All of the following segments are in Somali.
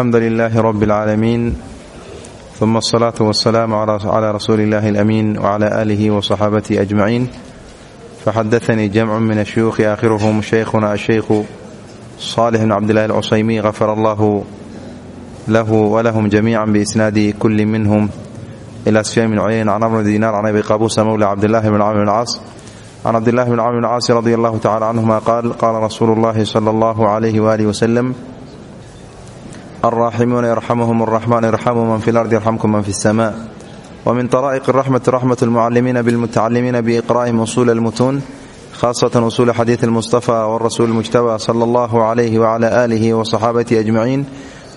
alxamdu lilaahi rab اlcaalamiin uma asalaatu wasalaamu cla rasuuli illahi alamiin wcla aalihi waصaxaabatihi ajmaciin faxadaanii jamcu min ashuyuuqi aakhiruhum shaykhuna ashaykhu salix bn cabdillahi alcusaymiy gafara allahu lahu walahum jamiica biisnaadi kuli minhum ila sufyaan bn cuyayn can amr dinar can abi qabuusa mowla cabdillahi bn camr bn caas can cabdillahi bn camr bn caasi radi allahu tacala canhuma qaal qaala rasuulu llahi sala allahu alayhi waalihi waslem alraaximuuna yarxamuhum araxmaan yarxamu man fi lardi yarxamkum man fi اsama wmin طaraa'iq raxmati raxmat اlmucalimiina bilmutacalimiina biiqra'ihim usuul اlmutuun khasatan usuul xadiid اlmustafa wrasuul mujtaba sala allahu alayhi wcla aalihi waصaxaabatihi ajmaciin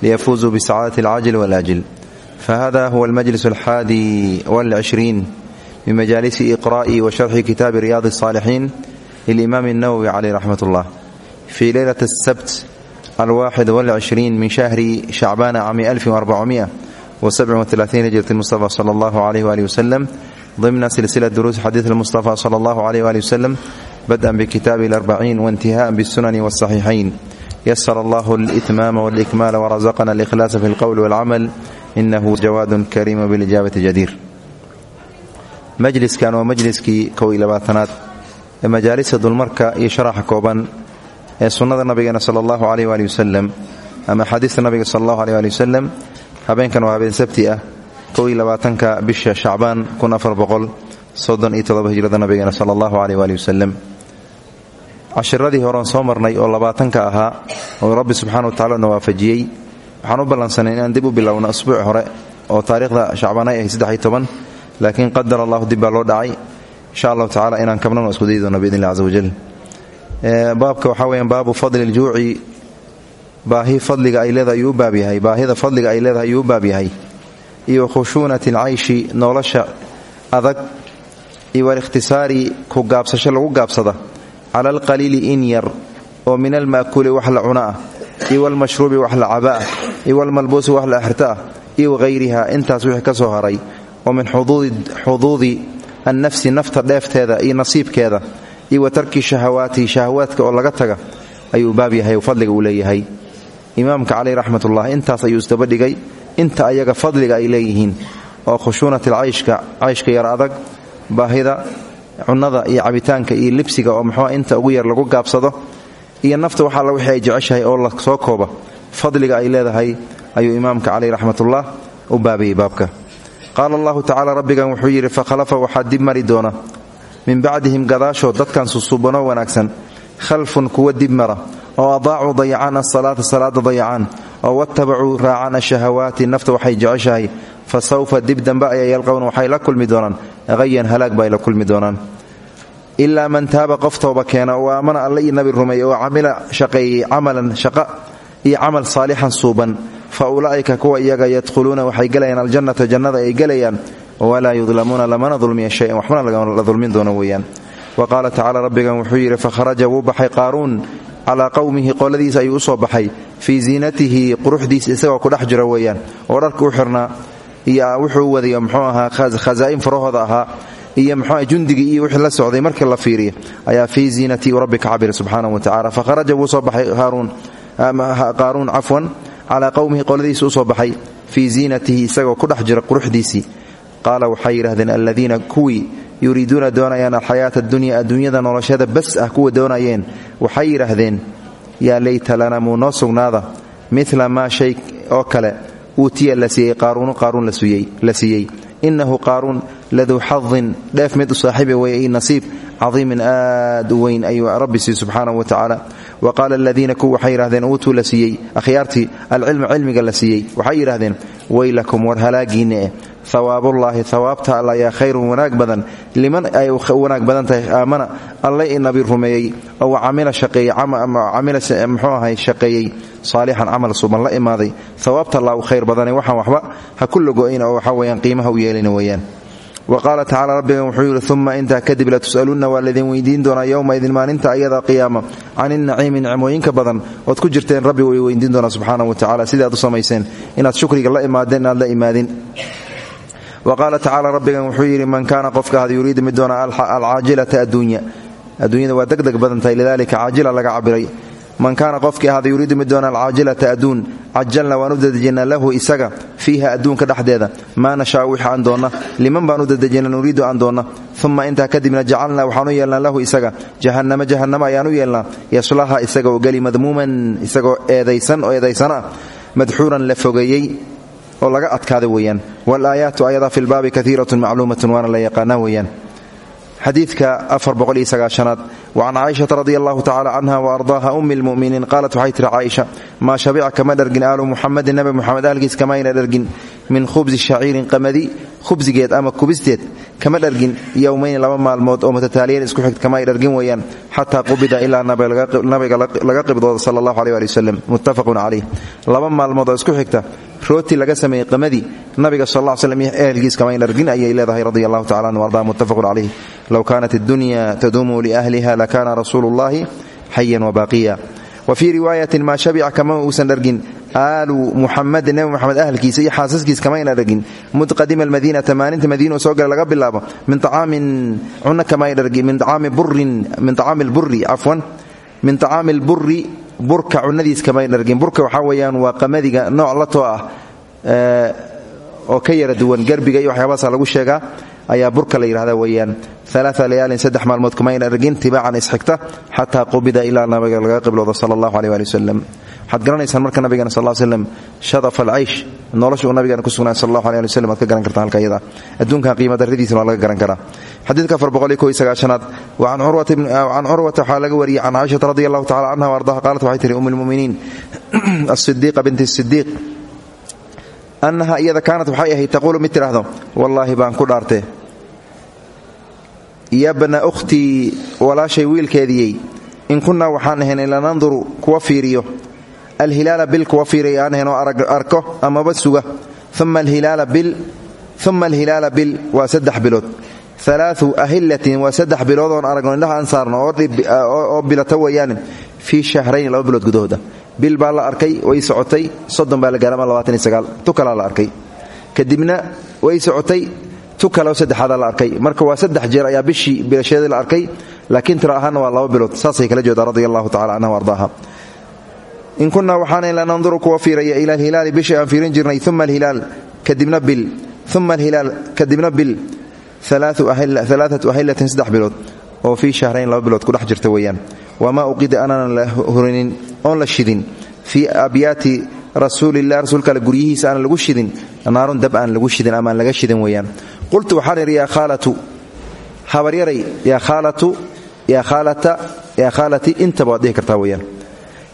liyafuuzuu bisacaadati alcaajil walaajil fahada huwa almajlis alxaadi walcishriin min majaalisi iqra'i wa sharxi kitaabi riyaadi الصaalixiin lilimaam الnawowi caleyh raxmat اllah fii leylat asabt alwaaxid walcishriin min shahri shacbaana cami alfi arbacmiya wsabcin watalaatiin hijrat mustafa sala allahu alayh waalih wasalam ضمن سلسلة دروس حديث المصطفى صلى الله عليه وآله وسلم بدءا بكتاب الأربعين وانتهاء بالسنن والصحيحين يسر الله الإتمام والإكمال ورزقنا الإخلاص في القول والعمل إنه جواد كريم بالإجابة جدير مجلس كان ومجلسكي كوي لباتنات مجالس دولمركا يشرح ee sunnada nabigeena sal allahu aleyh waali wasalam ama axaadiista nabiga sal allahu aleh waali habeenkan waa habeen sabti ah kow iyo labaatanka bisha shacbaan kun afar boqol iyo todoba hijrada nabigeena sal allahu aleyh waali wasalam cashiradii soo marnay oo labaatanka ahaa oo rabbi subxana wa tacala na waxaan u ballansanay inaan dib u bilowno asbuuc hore oo taariikhda shacbaan ay ahay saddexiy toban laakiin qadar allahu dib loo dhacay. Insha allahu tacala inaan kabnano isku daydoona biidn illah casa wajal baabka waxaa weyaan baabu fadli ljuuci baahi fadliga ay leedahay u baab yahay. Baahida fadliga ay leedahay ayuu u baab yahay. Iyo khushuunati alcayshi nolosha adag iyo walikhtisaari ku gaabsasho lagu gaabsada. Cala alqaliili in yar oo min alma'kuuli wax la cuna ah iyo walmashruubi wax la caba ah iyo walmalbuusi wax la axrta ah iyo wahayriha intaas wixii ka soo haray. Oo min xuduudi annafsi nafta dheefteeda iyo nasiibkeeda iyo tarki shahawaati shahawaadka oo laga taga ayuu baab yahay fadliga uu leeyahay. Imaamka caleyh raxmatullah intaas ayuu inta ayaga fadliga ay leeyihiin oo khushuunat alcayshka cayshka yar adag baahida cunnada iyo cabitaanka iyo libsiga oo muxuu inta ugu yar lagu gaabsado iyo nafta wax alla wixii ay jeceshahay oo la soo kooba fadliga ay leedahay ayuu imaamka caleyh raxmatullah u baabayay baabka. Qaala allahu tacala rabbigan wuxuu yidhi fakhalafa waxaa dib mari doona min bacdihim gadaashood dadkan susuubano wanaagsan khalfun kuwa dib mara oo adaacuu dayacaan asalaata salaada dayacaan oo watabacuu raacaan ashahawaati nafta waxay jeceshahay fa sawfa dib dambe ayay yalqowna waxay la kulmi doonaan hayan halaag ba ay la kulmi doonaan. Ilaa man taaba qof tooba keena oo aamana alle nabi rumeeye oo camila shaqeeyey camalan shaqa iyo camal saalixan suuban fa ulaa'ika kuwa iyaga yadkhuluuna waxay gelayaan aljannata jannada ay gelayaan walaa yudlamuuna lamana dulmiya shayan waxbana la dulmin doono weeyaan wa qaala tacala rabbigan wuxuu yidhi fakharaja wuu baxay qaaruun calaa qowmihi qoladiisa ayuu u soo baxay fii ziinatihi quruxdiisa isagoo kudhex jiro weeyaan oo dharka u xirnaa iyo wuxuu wadayo muxuu ahaa khasaa'in farahooda ahaa iyo wixii la socday markii la fiiriyo ayaa fii ziinati rabbi ka subxaanahu wa tacala fakharaja wuu soo baxay qaaruun cafwan calaa qowmihi qoladiisa u soo baxay fii ziinatihi isagoo jira qaala waxay yidhahdeen aladiina kuwii yuriiduuna doonayaan alxayaata adunya adduunyada noloshada bas ah kuwa doonayeen. Waxay yidhaahdeen yaa layta lana muu noo sugnaada. Mila maa shay oo kale uutiya la siiyey qaaruunu qaaruun la siiyey. Innahu qaaruun laduu xadin dheef mid u saaxiiba weeye i nasiib cadiimin aad u weyn ayuu rabbi siiy wa tacaala wa qaala aladiina kuwa waxay yidhahdeen uutuu la siiyey akhyaartii alcilma cilmiga la siiyey. War halaagiinne eh hawaabullaahi alla ayaa khayrun wanaag badan. Liman ay wanaag badan tahay aamana alle i nabi rumeeyey oo camila shaqeeyecamila muxuu ahay shaqeeyey saalixan camal suban la imaaday. Hawaabta allah u khayr badane waxaan waxba ha ku logo-in oo waxaa qiimaha u yeelina weeyaan wa qaala tacala rabbigan wuxuu yidhi uma intaa kadib latus'alunna waa laydin weydiin doonaa yowma idin maalinta ayada qiyaama can inaciimi nicmooyinka badan ood ku jirteen rabbi way weydiin doonaa subxaana wa tacala sidii aad u samayseen inaad shukriga la imaadeen inaad la imaadin wa qaala tacaala rabbigan wuxuu yidhi man kaana qofka had yuriidu mid doona alcaajilata adduunya adduunyada waa degdeg badan tahay lidalika caajila laga cabiray man kaana qofkii ahada yuriidu mid doona alcaajilata adduun cajalna waan u lahu isaga fiiha adduunka dhexdeeda. Maa nashaau wix aan doonna liman baan u dadejina nuriidu aan doonna uma intaa kadibna jacalnaa waxaan u yeelnaa lahu isaga. Jahannama jahannama ayaan u yeelnaa. Yaslaha isaga oo geli madmuuman isagoo eedaysan oo eedaysana madxuuran la fogeeyey oo laga adkaada weeyaan. Walaayaatu ayadaa fi lbaabi kaiiratun macluumatun waana la yaqaanaa weeyaan xadiidka aad wacan caaishata radi allahu tacala canha waardaaha ummi lmuminiin qaalat waxay tihi caaisha maa shabica kama dhargin aalu muxamedin nabi muxamed aalkiis kamayna dhargin min khubsi shaciirin qamadi khubsigeed ama kubisteed kama dhargin yowmayni laba maalmood oo mutataaliyan isku xigt kama dhargin weeyaan xataa qubida ilaa nabiga laga qibdooda sala allahu aleh ali wasalam muttafaqun calayh laba maalmood oo isku xigta rooti laga sameeyey qamadii nabiga sal ll slm ehelkiis kamayn dhargin ayay leedahay radi allahu tacala anhu arda. Muttafaqun calayh low kaanat addunya taduumu liahliha lakana rasuulu llahi xayan wabaqiya wa fii riwaayatin maa shabica kama uusan dhargin aalu muxamedin nebi moxamed ahalkiisa iyo xaasaskiis kamayna dhargin mudqadima almadiinata maalinta madiina soo gala laga bilaabo. Min acaamin cunno kamay dhargin min acaami burin min acaami lburi cafwan min acaami lburi burka cunadiis kamay dhargin burka waxaa weeyaan waa qamadiga nooc la too ah oo ka yara duwan. Garbiga iyo waxyaabahaasa lagu sheegaa ayaa burka la yidhahda weeyaan. Alaa layaalin saddex maalmood kumayna dhargin tibaacan isxigta xataa qubida ilaa nabiga laga qibloodo sala allahu aleh ali waxaad garanaysaan marka nabigana sal l slem shadaf alcaysh nolosha uu nabigana ku sugnay sal allahu aleh ka garan kartaa halka iyada. Adduunkan qiima darradiisana laga garan karaa. Xadiidka afar boqol iyo ko iyo sagaashanaad can curwata waxaa laga wariyey can caaishata radi allahu tacala canha wa ardaha qaalat waxay tihi um lmuminiin asidiiqa annaha iyada kaanat waxay ahayd taquulu mid tidhaahdo baan ku dhaartee yabna ukhtii walaashay wiilkeediyey in kunnaa waxaan ahaynay lananduru kuwa fiiriyo alhilaala bil kuwa fiiriya aan oo arko amaba suga uma alhilaala bil waa saddex bilood alaau ahilatin waa saddex bilood oon aragno indhaha aan saarno oo bilata weeyaane fii shahrayni laba bilood gudahooda bil baa arkay way socotay soddon baa la gaara ama la arkay kadibna way socotay tu kaleo la arkay marka waa saddex jeer ayaa bishii bilasheedii la arkay laakiin tiro ahaanna waa laba bilood saasay kala jeedaa radia allahu tacala canha in kunaa waxaana lananduru kuwa fiiraya ila alhilaali bishii aan fiirin jirnay uma alhilaal kadibna bil uma alhilaal kadibna bil. Alaaatu ahilatin saddex bilood oo fii shahrayn laba bilood kudhex jirta weeyaan. Wamaa uqida anaanan la hurinin oon la shidin. Fii abyaati rasuulilah rasuulka alle guryihiisa aan lagu shidin naarun dab aan lagu shidin ama laga shidin weeyaan. Qultu waxaan idhi yaa khaalatu habaryaray yaa khaalata yaa khaalati intaba waad dhihi kartaa weeyaan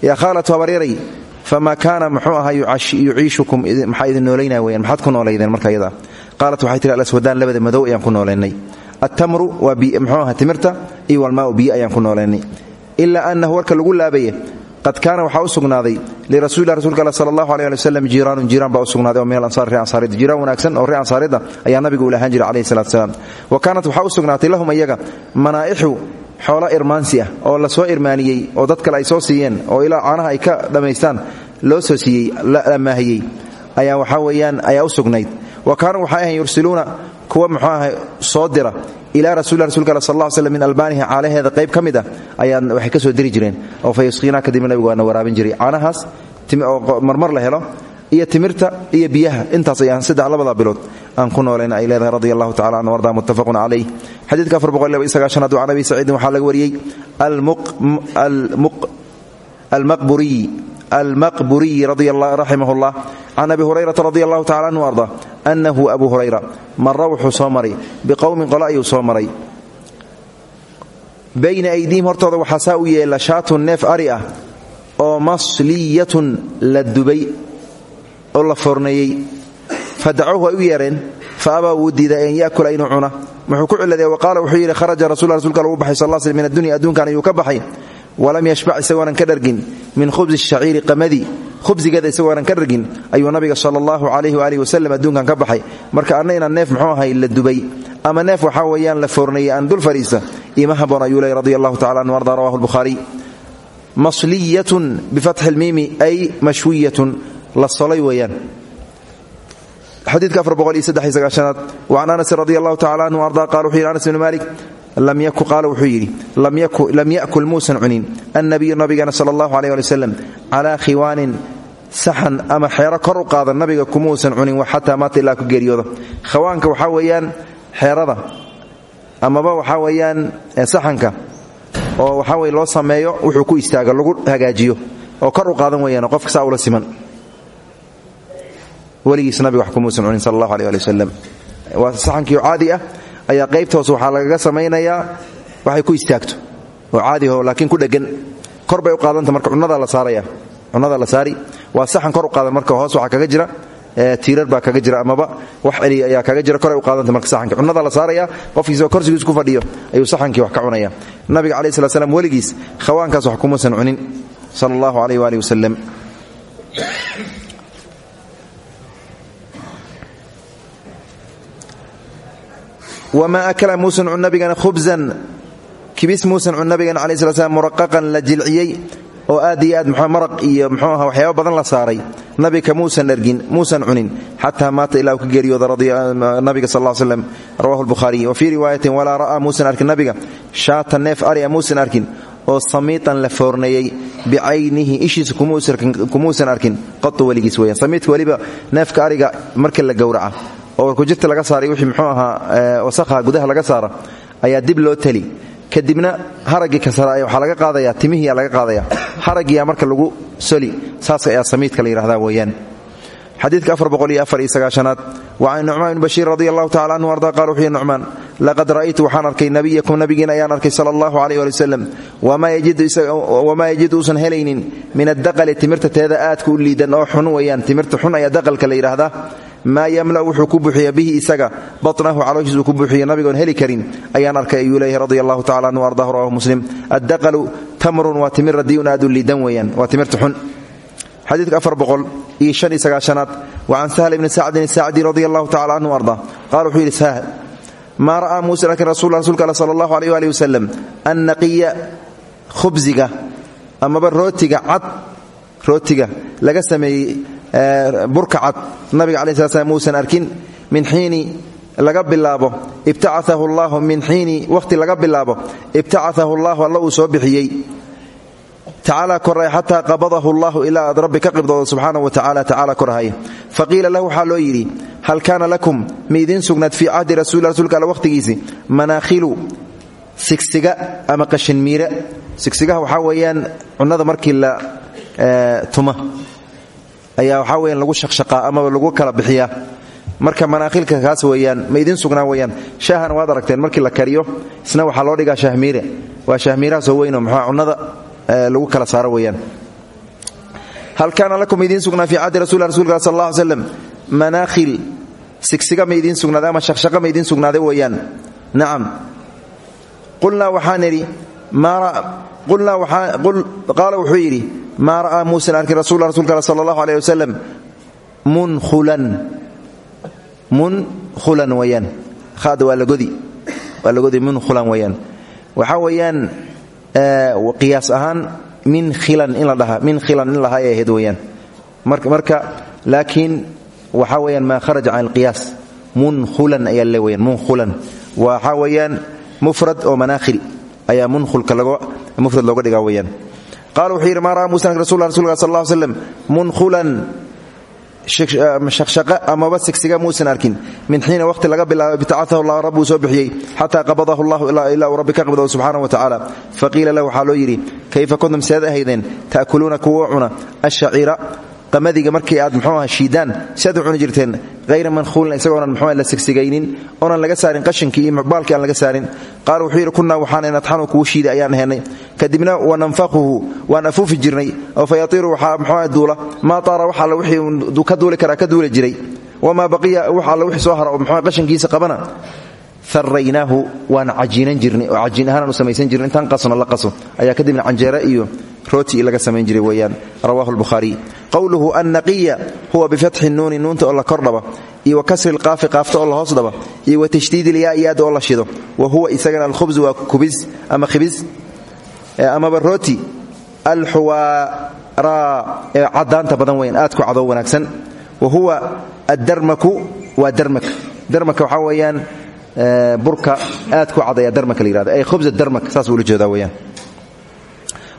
yaa khaalatu habaryaray famaa kaana muxuu ahaa yuciishukum maxaa idin noolaynaa weyan maxaad ku noolaydeen marka iyada qaalat waxay tihi alaswadaan labada madow ayaan ku noolaynay attamru waa muxuu aha timirta iyo walmaau biyo ayaan ku noolaynay ilaa annahu warka lagu laabaya qad kaana waxaa u sugnaaday lirasuulilah rasulka all sala allahu aleh ali wasalam jiiraanun jiiraan oo min alansaari ree ansaarida jiiraan wanaagsan oo ree ansaarida ayaa nabigu u lahaan jiray calayhi salatu salaam. Wa kaanat waxaa u lahum iyaga manaa'ixu xoola irmaansi ah oo la soo irmaaniyey oo dad kale ay soo siiyeen oo ilaa caanaha ay ka dhammaystaan loo soo siiyey la amaahiyey ayaa waxaa weeyaan ayaa u sugnayd. Wa kaanuu waxay ahayn yursiluuna kuwa muxuu ahay soo dira ilaa rasuuli rasulka al sal lla slm min albaaniha caalaheeda qayb ka mid ah ayaa waxay ka soo diri jireen oo fa yusqiinaa kadibna nabigu waraabin jiray. Caanahaas oo marmar la helo iyo timirta iyo biyaha intaas ayaan saddex labada bilood aan ku noolayna ay leedahay radi allahu tacala anhu arda muttafaqun calayh xadiidka afar boqol laba iyo sagaashanaad can abi saciidin waxaa laga wariyey almaqburiy almaqburiyi raximah llah can abi hurayrata radi allahu tacala anhu arda annahu abu hurayra mara wuxuu soo maray biqowmin qole ayuu soo maray. Bayna aydiihim hortooda waxaa saa u yeela neef ari ah oo masliyatun la dubay oo la forneeyey fa dacuuhu ay u yeereen fa abaa wuu diiday an yakula cuna wuxuu ku ciladee wa qaala wuxuu yidhi kharaja rasul rsulka lagu baxay sal sl min addunya adduunkan ayuu ka baxay walam yashbac isagoonan ka dhargin min khubsi shaciiri qamadi khubsigeeda isagoonan ka dhargin ayuu nabiga sal allahu calayhi waalihi wasalam adduunkan ka baxay marka anna neef muxuu ahay la dubay ama neef waxaa weeyaan la foorneeyey aan dul fadhiista ima haboon ayuu ley radi anhu arda rawahu lbukhaariy masliyatun bifatxi lmiimi ay mashwiyatun la solay weeyaan xadiidka afar boqol iyo saddex anas radi allahu tacala anhu arda qala wuxuu anas bnu malik lam yaku qaala wuxuu yidhi lam yakul muusan cunin. Annabiyu nabigana sala allahu aleyh ali wasalam calaa khiwaanin saxan ama xeero kor u qaada nabiga kumuusan cunin xataa maata ilaa ku geeriyooda khawaanka waxaa weeyaan xeerada amaba waxaa weeyaan saxanka oo waxaa weye loo sameeyo wuxuu ku istaaga lagu hagaajiyo oo kor u qaadan weyaan qofka saa siman weligiis nabiga wax kumuusan cunin sal allahu aleh ali waa saxankiio caadi ah ayaa qaybtoos waxaa lagaga waxay ku istaagto. Oo caadiho laakiin ku dhegan kor u qaadanta marka cunada la saaraya. Cunada la saari. Waa saxan kor u qaadan marka hoos waxaa kaga jira tiirar baa kaga jira amaba wax celiya ayaa kaga jira. Koray u qaadanta marka saxanka cunada la saaraya qofkiisoo korsigiis ku fadhiyo ayuu saxankii wax ka cunaya. Nabiga calaih slat slam khawaankaas wax kumuusan cunin sala allahu aleyh waali wma akla muusan cun nabigana khubsan kibis muusan cun nabigana calayi slat slam muraqaqan la jilciyey oo aad iyo aad mxu maraq iyo mxuu aha waxyaaba badan la saaray nabiga muusan ergin muusan cunin xataa maata ilaa uu ka geeriyooda nabiga sal l slem rawahu lbukhaariy wa fii riwaayatin walaa ra'aa muusan arkin nabiga shaatan neef aria muusan arkin oo samiitan la foorneeyey bicaynihi ishiisa kumuusan arkin qatu weligiis la gowraca oo warkujirta laga saaray wixii muxuu ahaa wasakha gudaha laga saara ayaa dib loo tali kadibna haraggii kasara waxaa laga qaadaya timihiiyaa laga qaadaya haraggiyaa marka lagu soli saas ayaa samiidka la yidhahdaa weeyaan xadiidka aad wa can nucmaan bn bashiir radi allahu tacala anhu arda qala wuxuu yhi nucmaan laqad ra'aytu waxaan arkay nabiyakum nabigiina ayaan arkay sala allahu aleyh ali wasalam wamaa yajidu uusan helaynin min addaqali timirta teeda aadka u liidan oo xun weeyaan timirta xun ayaa daqalka la yidhaahdaa. Maa yamla wuxuu ku buuxiya bihi isaga batnahu calooshiis uu ku buuxiya nabigoon heli karin. Ayaan arkay ayuu leeyahy radi allahu tacala anhu ardahu rawahu muslim. Addaqalu tamrun waa timir radiun aad u xadiidka afar boqol iyo shan iyo sagaashanaad wa can sahl ibni sacdin sacdi radi allahu tacala canhu arda qala wuxuu yidhi sahl maa ra'aa muusa laakiin rasul rsulka all sala allahu aleyh alih wasalam annaqiya khubsiga amaba rootiga cad rootiga laga sameeyey burka cad. Nabiga calayi slat slam muusan arkin min xiini laga bilaabo ibtacaahu allahu min xiini wakhti laga bilaabo ibtacaahu allahu alla uu soo bixiyey tacaala koray xataa qabadahu allahu ilaa aad rabbi ka qibdoodo subxaana wa tacala tacaala korahaya faqiila lahu waxaa loo yidhi hal kaana lakum miidiin sugnaad fii cahdi rasuli rsulka alle wakhtigiisi manaakhilu sigsiga ama markii la tuma. Ayaa waxaa weyaan lagu shaqshaqaa amaba lagu kala bixiyaa. Marka manaakhilka kaas weeyaan ma idiin sugnaa weyaan waad aragteen markii la kariyo isna waxaa loo dhigaa shahmiire waa shahmiirahaasoo weynoo muxua cunnada lagu kala saaro weyaan hal lakum idiin sugnaa fii cahdi rasul rasulka sal alla ly slam manaakhil sigsiga ma idiin sugnaaday ama shaqshaqa ma idiin sugnaaday weeyaan. Nacam qulnaa waxaan idhi qaala wuxuu yidhi maa ra'aa muusan arkin rasul rasulka sal allahu aleh wasalam munhulan weyaan hada waa lagodi munhulan weyaan waxaa weeyaan qiyaas ahaan min khilan la min khilan in lahaa ay ahayd weyaan marka laakiin waxaa weyaan maa kharaja can alqiyaas. Munhulan ayaa le weyaan munhulan waxaa weeyaan mufrad oo manaakhil ayaa munhulka mufrad looga dhigaa weyaan qala wuxuu yidhi maa ra'a muusa rasul rasulka sal shaqshaqa amaba sigsiga muusan arkin. Min xiina waqti laga bilaabo ibtacaahu allah rabbuu soo bixiyey xataa qabadahu allahu ilaa uu rabbi ka qabdado subxaana wa tacaala faqiila lahu waxaa loo yidhi kayfa kuntum seed ahaydeen? Ta'kuluuna kuwa cuna ashaciira qamadiga markii aad mxuu aha shiidaan si aad u cuni jirteen hayra manhuulin isagoonan mxuu la sigsigaynin oonan laga saarin qashinkii iyo baalkii aan laga saarin. Qaala wuxuu yidhi kunnaa waxaan natxanu kuwa shiida ayaan ahaynay kadibna wananfaquhu waan afuufi jirnay oo fa yatiiru waxaa duula maa taara wax alla wixii ka duuli karaa ka duuli jiray wamaa baqiya wax alla wixii soo hara oo qashinkiisa qabana araynaahu waan cajiinan jirnay oo u samaysan jirnay. Intaan qasno la qaso. Ayaa kadibna canjeere iyo rooti laga samayn jiray weyaan rawahu lbukhaariy qowluhu annaqiya huwa bifatxi nuuni nuunta oo la kordhaba iyo wa kasri lqaafi qaafta oo la hoos dhaba iyo wa tashdiidi lyaaiyaad oo la shido. Wa huwa isagana alkhubsu waa kubis ama khibis amaba rooti alxuwaaraa ee cadaanta badan weyn aad ku cadow wanaagsan. Wa huwa addarmaku waa darmak. Darmaka waxaa weeyaan burka aad ku cadaya darmaka la yihahdo ay khubsa darmak saas ula jeedaa weyaan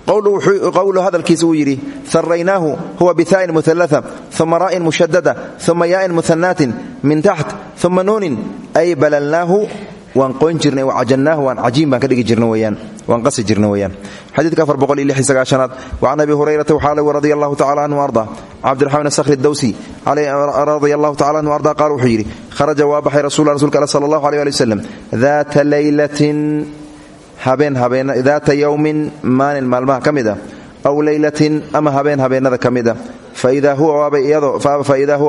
qowlu hadalkiisa uu yidhi haraynaahu huwa bihaa'in mualaa uma raa'in mushadada uma yaa'in muhanaatin min taxt uma nuunin ay balalnaahu waan qoyn jirnay wacajannaahu waan cajiin baan ka dhigi jirna weyaan waan qasi jirna weyaan xadiidka afar boqol iyo lix sagaashanaad wacan abi hurayrata waxaa lagu radia anhu arda. Cabdiraxmaan sakhri dawsi radia allahu tacala anhu arda qaal wuxuu kharaja waa baxay rasulla rsulka al sala allahu aleh ali wasalam daata leylatin habeen habeen daata yowmin maalin maalmaha ka mid a aw leylatin ama habeen habeennada ka mid a faidaa huwa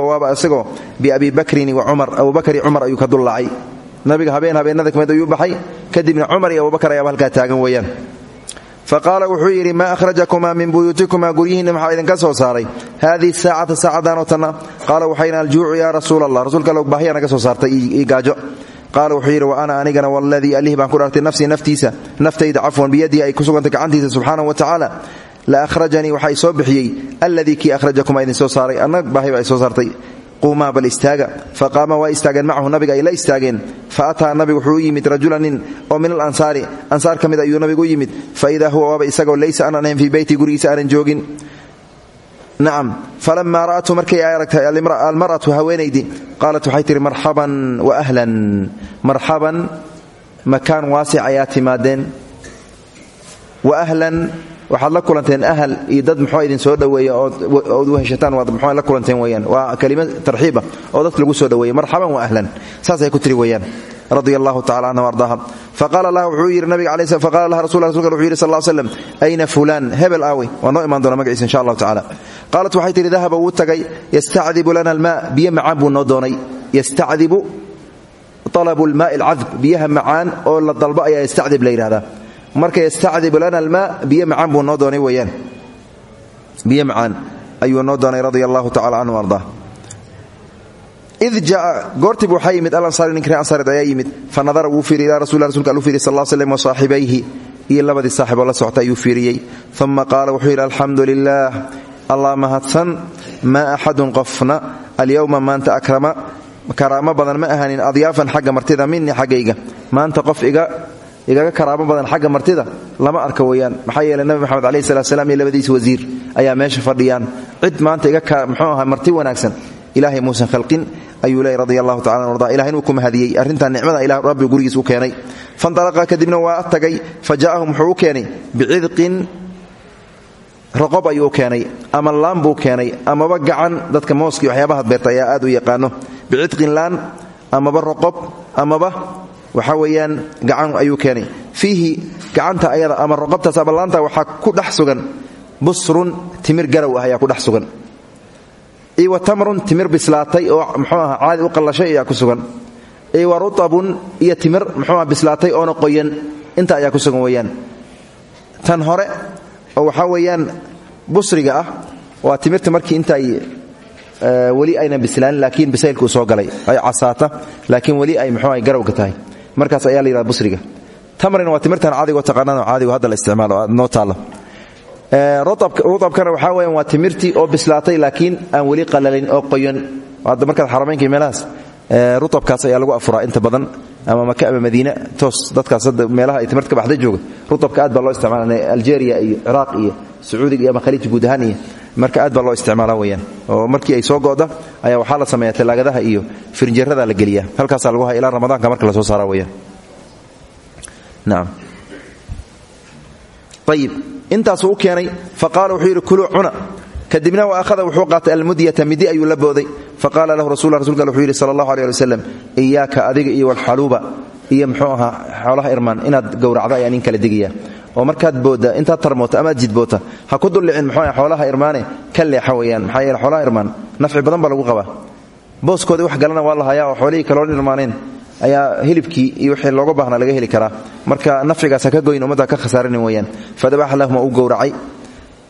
waaba isagoo biabi bakrin wa cumar abubakri cumar ayuu ka dullaacay nabiga habeen habeenada ka mid ayuu baxay. Kadibna cumar iyo abubakar ayaaba halkaa taagan weeyaan. Fa wuxuu yidhi maa ahrajakumaa min buyuutikumaa guryihiinna maxaa idinka soo saaray? Haadihi saacata saacadaanoo tanna. Qaala waxayna aljuucu yaa rasuul rasuulka allow baahiya naga soo saartay ii gaajo. Qaala wuxuu yidhi wa ana anigana waladii allih baan ku dhaartay nafsii naftiisa naftayda cafwan ay ku sugantay gacantiisa wa tacaala la akhrajanii waxaa isoo bixiyey alladii kii ahrajakumaa idin soo saaray. Anna baahi baa isoo saartay quumaa bal istaaga. Faqaama waa istaageen macahu nabiga ay la istaageen. Fa ataa nabigu wuxuu u yimid rajula nin oo min alansaari ansaar ka mid ayuu nabigu u yimid. Fa idaa huwa waaba isagoo laysa aanan ahayn fii beyti gurigiisa aanan joogin. Nacam falamaa ra'atu markay ay aragtay almar'atu haweenaydii qaalat waxay tihi marxaban wa ahlan. Marxaban makaan waasic ayaa wa ahlan waxaad la kulanteen ahal iyo dad muxuu idin soo dhoweeya ood u heshataan waad muxuu la kulanteen weyaan waa kalima tarxiiba oo dadka lagu soo dhoweeyey marxaban wa ahlan. Saasay ku tiri weyaan radia allahu tacala canha ardaaha faqaala laha wuxuu yidhi nabiga alay faqala laha rasul rasulka wuxuu yidhi sal slam ayna fulaan? Hebel aawe. Waa noo imaan doona magaciisa insha allahu tacala qaalat waxay tihi dahaba wuu tagay. Yastacdibu lana almaa. Biyo macaan buu noo doonay. Yastacdibu alabu lmaai alcadb. Biyaha macaan oo la dalbo ayaa yastacdib la yidhahdaa marka yastacdib lana almaa biyo macaan buu noo doonay weyaan biyo macaan ayuu noo doonay radia allahu id jaa goortiib waxaa yimid alansaari ninkii ansaareed ayaa yimid fa nadara wuu fiiriy ilaa rasul rasulka aluu fiiriy sal slm wa saaxibayhi iyo labadii saaxiboo la socta ayuu fiiriyey. Uma qaala wuxuu yidhi alxamdu lilaah allah mahadsan maa axadun qofna alyowma maanta akrama karaamo badan ma ahanin adyaafan xagga martida minii xaggayga. Maanta qof iga igaga karaamo badan xagga martida lama arka weyaan. Maxaa yeele nabi maxamed alayh salat slam iyo labadiisa wasiir ayaa meesha fadhiyaan. Cid maanta iga mxuu aha marti wanaagsan ilaahay muusan khalqin ayuu leey radi allahu tacala arda. Ilahay inuu ku mahadiyey arrintaa nicmada rabbi gurigiis u keenay. Fanalaqa kadibna waa tagay fa ja'ahum keenay bicidqin roqob ayuu keenay ama laan buu keenay amaba gacan dadka mooskii waxyaabaha beerta aad u yaqaano. Bicidqin laan amaba roqob amaba waxa weeyaan gacan ayuu keenay. Fiihi gacanta ayada ama roqobtaas ama laanta ku dhex sugan. Busrun timir garow ayaa ku dhex sugan. Iwa tamrun timir bislaatay oo mxuu aha caadi u qallashay ayaa ku sugan. Iwa rutabun iyo timir mxuuaha bislaatay oona qoyan inta ayaa ku sugan weeyaan. Tan hore oo waxaa weeyaan busriga ah waa timirta markii intaay weli ayna bislaan laakiin bisaylkuu soo galay ay casaata laakiin weli ay mxuu aha garowga tahay markaas ayaa la yidhahda busriga. Tamrina waa timirtan caadigo taqaanano caadigo hadda la isticmaalo noo taalla rutabkana waxaa weyan waa timirtii oo bislaatay laakiin aan weli qalalin oo qoyan. Hadda markaad xarameynka meelahaas rutabkaas ayaa lagu afuraa inta badan ama maka ama madiina toos dadkaas meelaha ay timirta ka baxda jooga. Rutabka aad baa loo isticmaala algeria iyo ciraaq iyo sacuudiga iyo ama khaliij guud ahaan iyo marka aad baa loo isticmaala weyaan oo markii ay soo go'da ayaa waxaa la sameeya talaagadaha iyo firinjeerada la geliya halkaasaa lagu haya ilaa ramadaanka marka la soo saara weyaan naam. Ayib intaasuu u keenay. Faqaala wuxuu yidhi kuluu cuna. Kadibna wa ahada wuxuu qaatay almudyata midi ayuu la booday. Faqaala lahu rasul rasulka wuxuu yidhi sala allahu aleh ali iyaaka adiga iyo walxaluuba iyo muxuu ahaa xoolaha irmaan inaad gowracdo ayaa nin kala digaya oo markaad boodda intaad tarmoota amaad jidboota ha ku dullicin muxuu aha xoolaha irmaane ka leexa yeele xoolaha irmaan nafci badan baa lagu qabaa. Booskoodii wax galana waa la hayaa oo xoolihii kaloon irmaaneen ayaa hilibkii iyo wixii looga baahna laga heli karaa. Marka nafcigaas ka goyn ummadda ka khasaarin weeyaan. Fadabaxa lahum waa u gowracay.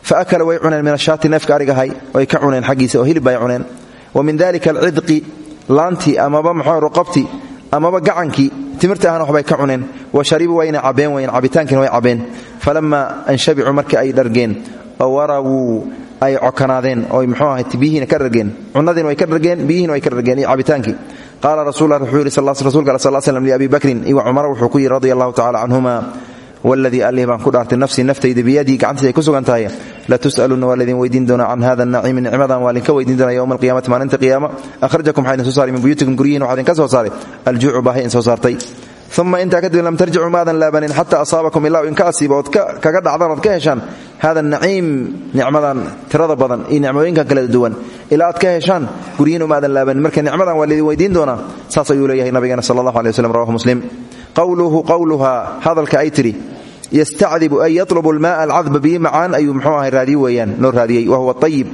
Fa akala way cuneen min ashaati neefka arigahay way ka cuneen xaggiisa oo hilib bay cuneen. Wa min dalika alcidqi laantii amaba muxuu ruqabtii amaba gacankii timirta ahna waxbay ka cuneen wa sharibuu wayna cabeen weyan cabitaankiina way cabeen falammaa anshabicuu markii ay dhargeen oo warawuu ay cokanaadeen oo muxuu ahay biyihiina ka dhargeen. Cunadiina way ka dhargeen biyihiina way ka dhargeen iyo cabitaankii qaala rasul wuxuu yidhi rasulka sal slm liabi bakrin iwa cumar wuxuu ku yidhi radia allahu tacala canhuma wladii allih ku dhaartay nafsii naftayda biyadii gacantiisa ay ku sugan tahay latus'aluna waa laydin weydiin doonaa can hada naciimi nicmadan waa lidinka weydiin doonaa yowma alqiyamati maalinta qiyaama. Akhrajakum waxaa idin soo saaray min buyutikum guryihin waxaa soo saaray. Aljuucu baahi in soo saartay uma intaa kadib lam tarjicuu maadan laabanin xata asaabakum ilaa inka asiiba ood kaga dhacdaan ood ka heshaan hada naciim nicmadan tirada badan iyo nicmooyinkan kala duwan ilaa aad ka heshaan guryihin umaadan laabanin marka nicmadan waa laydin weydiin doonaa saas ayuu leeyahay nabigeena sal allah alay waslam rawahu muslim qowluhu qowluhaa hadalka ay tidhi yastacdibu ay yatlubu almaaa alcadba biyo macaan ayuu muxuu ahay raadiye weeyaan noo raadiyey wa huwa ayib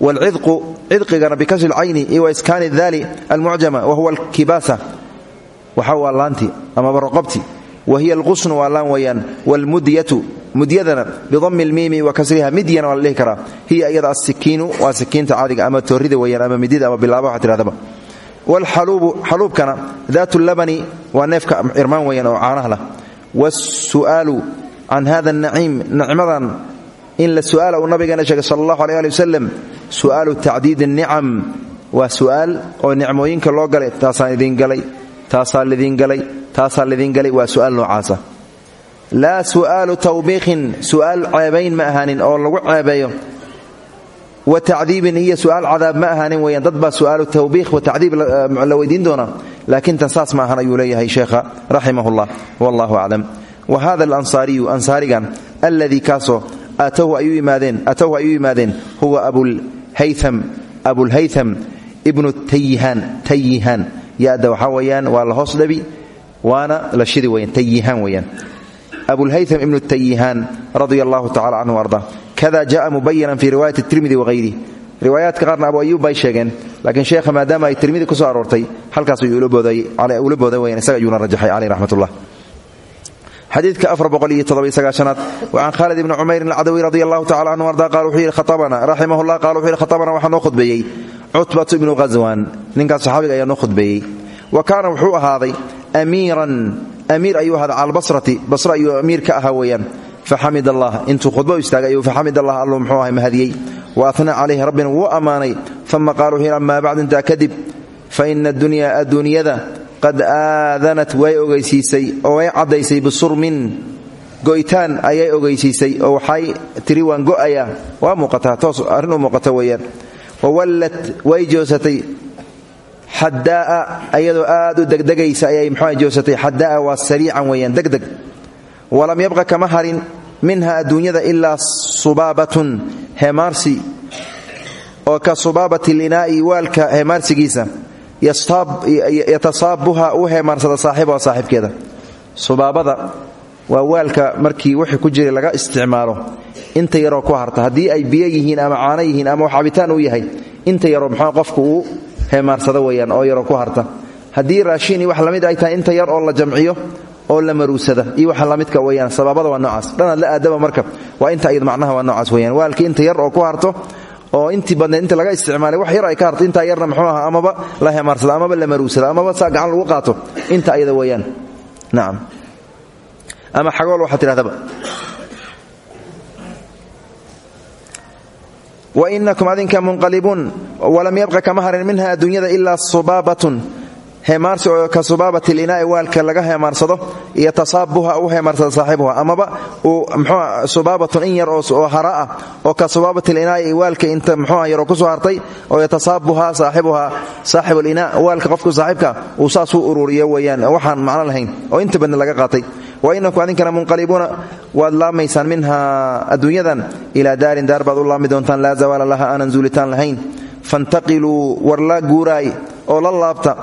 waalcidqu cidqigana bikasri lcayni iyo wa iskaani daali almucjama wa huwa alkibaasa waxa waa laanti amaba roqobti wa hiya alqusnu waa laan weeyaan waalmudyatu mudyadana bidami lmiimi wa kasriha midyana waa la dhihi karaa hiya iyada asikiinu waa sikiinta caadiga ama toorida weeyaan ama midida ama bilaaba waxaa tidhahdaba wlxaluubu xaluubkana daat labani waa neefka irmaan weeyaan oo caanaha lah wasu'aalu can hada naciim nicmadan in la su'aala uu nabigeena sheegay sal allahu aleh ali wasalam su'aalu tacdiid nicam waa su'aal oo nicmooyinka loo galay taasaan idin galay taasaa lidin galay taasaa lidin galay waa su'aal noocaasa laa su'aalu tawbiiqin su'aal ceebayn ma ahaanin oo lagu ceebeeyo wa tacdiibin iyo su'aal cadaab ma ahaanin weeyaan dad su'aalu tawbiikh wa tacdiib la weydiin doona laakiin ma ahan ayuu leeyahay sheekha raximahullah wallahu aclam wa hada alansaariyu ansaarigan alladii kaasoo atowhu ay u yimaadeen. Huwa abulhaytham ibnu tayihaan yada waxaa weeyaan waa la hoos dhabi waana la shidi weyaan tayihaan weeyaan. Abulhaytham ibnu tayihaan radia allahu tacala canhu arda kada jaءa mubayanan fi riwayat tirmidi wahayri riwaayaadka qaarna abu ayuub bay sheegeen laakiin sheekha maadaama ay tirmidi ku soo aroortay halkaas ula booday weyan isaga ayuuna rajaxay caleyh raxmat ullah xadiidka sagaashanaad wacan khaalid ibni cumayrin alcadawi radi allahu tacala canhu arda qal wuxuu yidhi khatabana raximah llah qala wuxu yidhi khatabana waxaa noo khudbeeyey. Cutbatu ibnu ghaswaan ninkaas saxaabiga ayaa noo khudbeeyey. Wa kaana wuxuu ahaaday amiiran amiir ayuu ahaaday cala albasrati basra ayuu amiir ka ahaa weeyaan. Faxamid allah intuu khudba u istaagay ayuu faxamid allah alluu muxuu ahay mahadiyey. Wa atnaa calayhi rabbina wuu ammaanay. Uma qaala wuxuu yidhi amaa bacdu qad aadanat way ogeysiisay oo way caddaysay bisurmin go'itaan ayay ogeysiisay oo waxay tiri waan go'ayaa. Waa muuqataa toos arrin u muuqata weeyaan. Way joosatay. Xadaa'a ayadoo aad u degdegaysa ayay muxuu joosatay. Xadaa'a waa sariican weeyaan degdeg. Walam yabqa kama harin minha adduunyada ilaa subaabatun heemaarsi oo ka subaabati linaa'i waalka heemaarsigiisa yatasaabuha u heemaarsada saaxibaha saaxiibkeeda. Subaabada waa waalka markii wixii ku jiray laga isticmaalo. Inta yaroo ku harta. Haddii ay biyo yihiin ama caano yihiin ama wax cabitaan uu yahay inta yaroo muxuu qofku uu heemaarsado weeyaan oo yaroo ku harta. Haddii raashiin wax la mid ay tahay inta yar oo la jamciyo oo la maruusada iyo waxa lamidka weyaan sabaabada waa noocaas. Dhanaad la aadaba marka waa inta ayad macnaha waa noocaas weyaan waalkii inta yar oo ku harto oo intii badneed inta laga isticmaalay wax yar ay ka harto intaa yarna muxuu aha amaba la hemaarsada amaba la maruusada amaba saa gacan lagu qaato inta ayada weeyaan. Nacam ama xagool waxaa tidhahdaba. Wainakum adinka munqalibuun walam yabqa kama harin minha adduunyada ilaa subaabatun heemaarsi oo ka subaabati linaa'i waalka laga heemaarsado iyo tasaabuha u heemaarsada saaxiibuha. Amaba mxuu subaabatun in yar oo hara ah oo ka subaabati linaa'i waalka inta mxuuha yaroo ku soo hartay oo yatasaabuha saaxibuha saaxibu linaa waalka qofku saaxiibka uu saas u ururiyo weeyaan. Waxaan macno lahayn oo inta badna laga qaatay. Wainakum adinkana munqalibuuna waad laamaysaan minha adduunyadan. Ilaa daarin daar baad u laami doontaan laa zawaala laha aanan zuulitaan lahayn. Fantaqiluu war la oo la laabta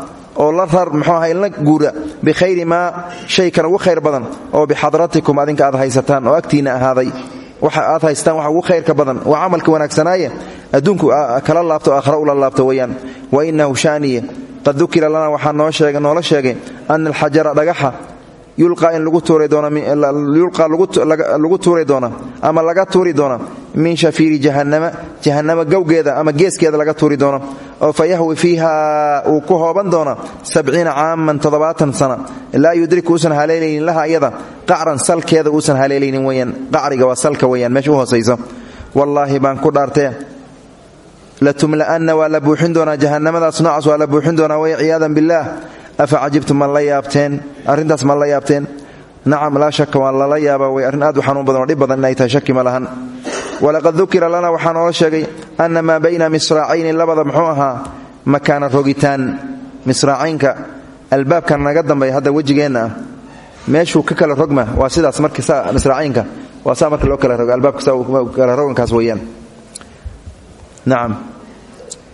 oo la rar mxuu ahay la guura bikhayri maa shaykan ugu khayr badan oo bixadratikum adinka aad haysataan oo agtiinna ahaaday waxa aad haystaan waxa ugu khayrka badan waa camalka wanaagsanaaye adduunku kala laabto aakhra ula laabto weeyaan. Wa inahu shaaniye qad dukira lana waxaa noola sheegay ana alxajara dhagaxa lagu tuuri doona ama laga tuuri doona min shafiiri jahannama jahannama gowgeeda ama geeskeeda laga tuuri doono oo fa yahwi fiiha uu ku hooban doona sabciina caaman toddobaatan sana. Laa yudriku uusan haleelaynin laha iyada. Qacran salkeeda uusan haleelaynin weyaan qacriga waa salka weyaan meesha u hoosayso wallaahi baan ku dhaartee. La buuxin doonaa jahannamadaas noocaas waa la buuxin doonaa way ciyaadan billaah afa cajibtum ma la yaabteen arrintaas ma la yaabteen nacam laa shaka waa lala yaabaa way arrin aad u badan dhib badan inay tahay shaki ma lahan walaqad dukira lana waxaa noola sheegay anna maa bayna misraacayni labada muxuu ahaa makaana rogitaan misraacaynka albaabkan naga dambeeya hadda wejigeenna ah ka kala rogma waa sidaas marka misraacaynka waa saa marka loo kala rogo albaabka kala rogankaas weeyaan nacam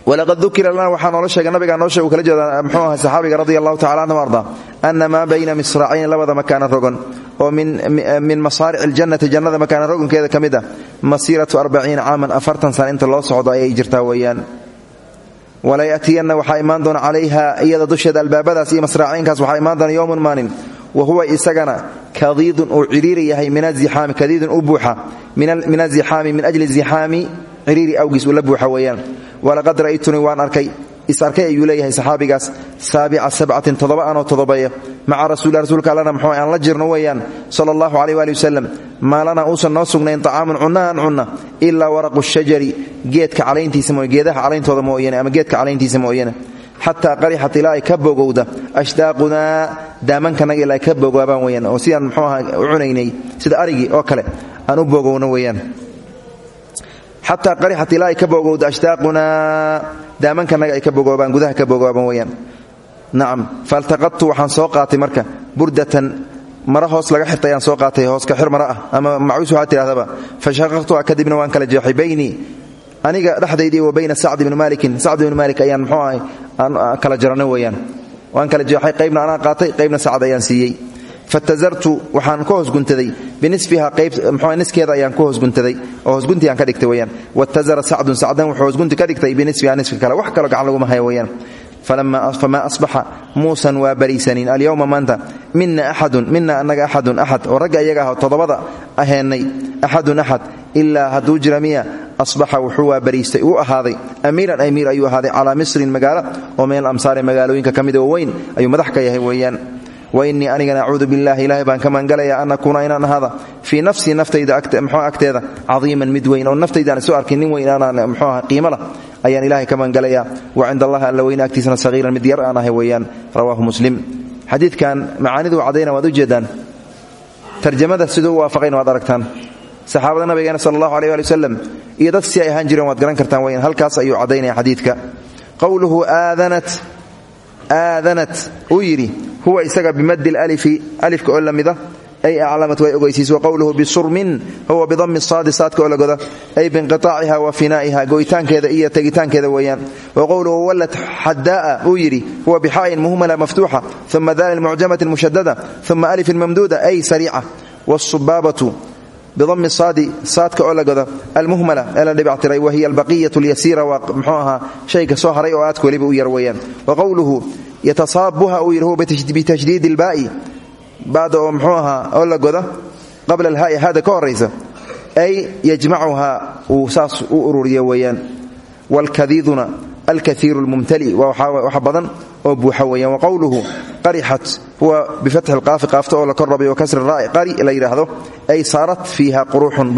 walaqad dukira lana waxaa noola sheegay nabigaa noo sheeg kala jeeda mxuu aha saxaabiga radi allahu anhu arda ana maa bayna misraacayn labada makaana rogon oo min masaaric aljannati jannada makaana rogonkeeda ka mid ah masiiratu arbaciina caaman afartan sana inta loo socdo ayay jirtaa weeyaan. Wala yatiyanna waxaa imaan doona calayha iyada dusheeda albaabadaas iyo masraacaynkaas waxaa imaan doona yowmun maalin wa huwa isagana kadiidun uu ciriiri yahay min aziaami kadiidun u buuxa min azixaami min ajli zixaami ciriiri awgiis uu buuxa weeyaan walaqad ra'aytunii waan arkay. Is arkay ayuu leeyahay saxaabigaas. Saabica sabcatin toddoba anoo todobeeya maca rasuuli rasuulka allana muxuu aan la jirno weeyaan. Sala allahu caleyh waali wasalam maalana uusan noo sugnayn طacaamun cunna aan cunna ilaa waraqu shajari. Geedka calayntiisa mooy geedaha caleyntooda mooyane ama geedka calayntiisa mooyane xataa qarixat ilaa ka bogowda. Ashdaaqunaa daamankanaga ilaa ka bogoobaan weyaan oo sidaan muxuu aha u cunaynay. Sida arigii oo kale aan u bogowno weeyaan xataa qarixat ilaa ay ka bogowda ashdaaqunaa daamankanaga ay ka bogoobaan gudaha ka bogoobaan weyaan nacam faltaqadtu waxaan soo qaatay marka. Burdatan mara hoos laga xirtay ayaan soo qaatay hoos ka xir mara ah. Ama macuus waxaa tidhahdaba fashaqaqtuha kadibna waan kala jeexay aniga dhexdaydii wa bayna sacd ibni maalikin. Sacd ibni maalik ayaan muxuu ahay kala jarano weeyaan. Waan kala jeexay qaybna anaa qaatay qaybna sacd ayaan siiyey fatazartu waxaan ka hoosguntaday binisfiha qayb mxuu niskeeda ayaan ku hoosguntaday oo hoosgunti aan ka dhigtay weyaan watazara sacdun sacdan wuxuu hoosgunti ka dhigtay binisfiha niska kale wax kaloo gacan laguma hayo weyaan famaa asbaxa muusan waa bariisanin alyowma maanta mina axadun mina anaga axadun axad oo ragga iyaga ah toddobada aheennay axadun axad ilaa hadduu jira wuxuu waa bariistay uu ahaaday amiiran amiir ayuu ahaaday calaa misrin magaalo oo min alamsaari magaalooyinka ka oo weyn ayuu madax ka yahay weeyaan wainii anigana acuudu billahi ilaahay baan ka maangalayaa an akuuna inaan ahaada. Fii nafsii naftayda mxuu agteeda cadiiman mid weyn oo naftaydaan isu arkin nin weyn qiimo lah ayaan ilaahay ka maangalayaa wa cinda allahi alla weyne agtiisana sahiiran mid yar aan ahay weeyaan rawaahu muslim. Xadiidkan macaanidu cadayna waad ujeedaan tarjamada siduu u waafaqayna waad aragtaan? Saxaabada nabigeena sal allahu aleh ali wasalam iyo dad si ay ahaan jireen waad garan kartaan weyaan halkaas ayuu caddaynaya xadiidka. Qowluhu aadanat aadanat uu huwa isaga bimadi lalifi alifka oo lamida ay aclamat way ogeysiis waqowluhu bisurmin huwa bidami saadi saadka oo lagoda ay biinqiaaciha wa finaa'iha go'itaankeeda iyo tegitaankeeda weeyaan. Waqowluhu wallat xadaa uu yidhi huwa bixaa'in muhmala maftuuxa uma dali mucjamati mushadada uma alifin mamduuda ay sariica. Wasubaabatu bidami saadi saadka oo lagoda almuhmala ee la dhibactiray wahiya albaqiyat lyasiira waa mxuu ahaa shayga soo haray oo aadka weliba u yar weeyaan. Waqowluhu yatasaabuha uu yidhi huwa bitashdiidi ilbaa'i bacda oo mxuu ahaa oo la goda qabla alhaai hada ka horaysa ay yajmacuhaa uu saas u ururiya weeyaan. Waalkadiiduna alkaiiru lmumtali waa wax badan oo buuxa weeyaan. Waqowluhu qarixat huwa bifatxi lqaafi qaafta oo la kordhabay wa kasri raa'i qari la yidhaahdo ay saarat fiiha quruuxun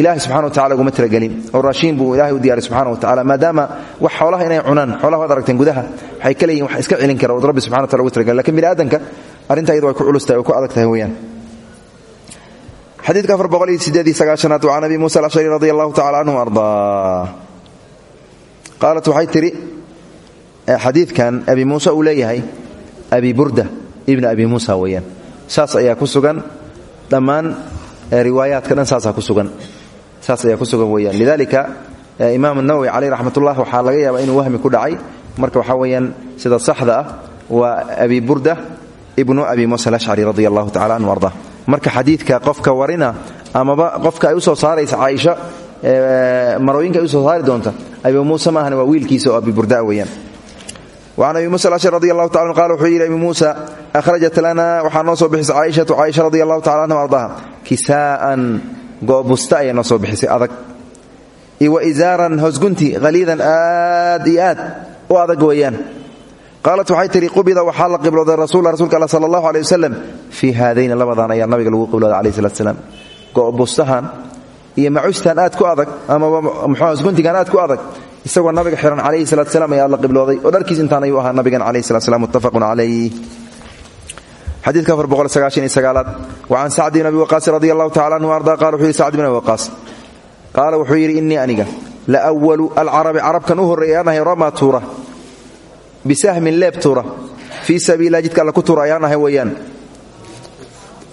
ilahay subxana wa tacala uguma tiragelin oo raashiin buu ilahay u diyaray subxana wa tacala maadaama wax xoolaha inay cunaan xoolaha waad gudaha waxay ka leeyihiin wax iska celin kara ood rabbi subxana wa tala ugu tiragelin laakiin bini aadamka arrinta iyada way ku culus tahay ku adag tahay weeyaan. Xadiidka afar boqol iyo sideed iyo sagaashanaad waa can abi muusa alashari radi allahu tacala canhu ardaa qaalat waxay tidhi xadiidkan abi muuse uu leeyahay abi burda ibna abi muusa weeyaan. Saas ayaa ku sugan dhammaan riwaayaadka dhan saasaa ku sugan saas ayaa ku sugan weyaan lidalika imaam nawowi caleyh raxmatullah waxaa laga yaabaa inuu wahmi ku dhacay. Marka waxaa weeyaan sida saxda ah waa abi burda ibnu abi muusa alashcari radi allahu tacala anhu arda. Marka xadiidka qofka warina amaba qofka ay u soo saaraysa caaisha marooyinka ay u soo saari doonta abi muuse maahane waa wiilkiisa abi burda weyaan an abi musa ashar radi allahu taala qal wuxuu yidhi abi muusa akhrajat lana waxaa noo soo bixisa caaishatu caaisha radi allahu tacala anhu kisaan goobusta ayaa noo soo bixisay adag. Iyo waizaaran hoosgunti haliidan aad adag weeyaan. Qaalat waxay tihi qubida waxaa la qiblooday rasul rasulka all sala allahu aleh wasalam fii haadayni labadan ayaa nabiga lagu qiblooday alayh salat slam goobustahan iyo macustan aad ku adag amaba mxuu guntigan aad ku adag isagoo nabiga xiran calayhi salaam ayaa la qiblooday. Oo dharkiis intaan ayuu ahaa nabigan calayhi salatu slam muttafaqun calayh xadiidka afar boqol sagaashan iyo sagaalaad wa can sacd bn abi waqaasin radi allahu tacala anhu arda qala wuxuu yidhi sacd bn abi waqaas qaala wuxuu yidhi innii aniga la walu alcarabi carabkan u horreeyay aan ahay rama tuura bisahmin leeb tuura fii sabiililah jidka alla ku tuura ayaan ahay weeyaan.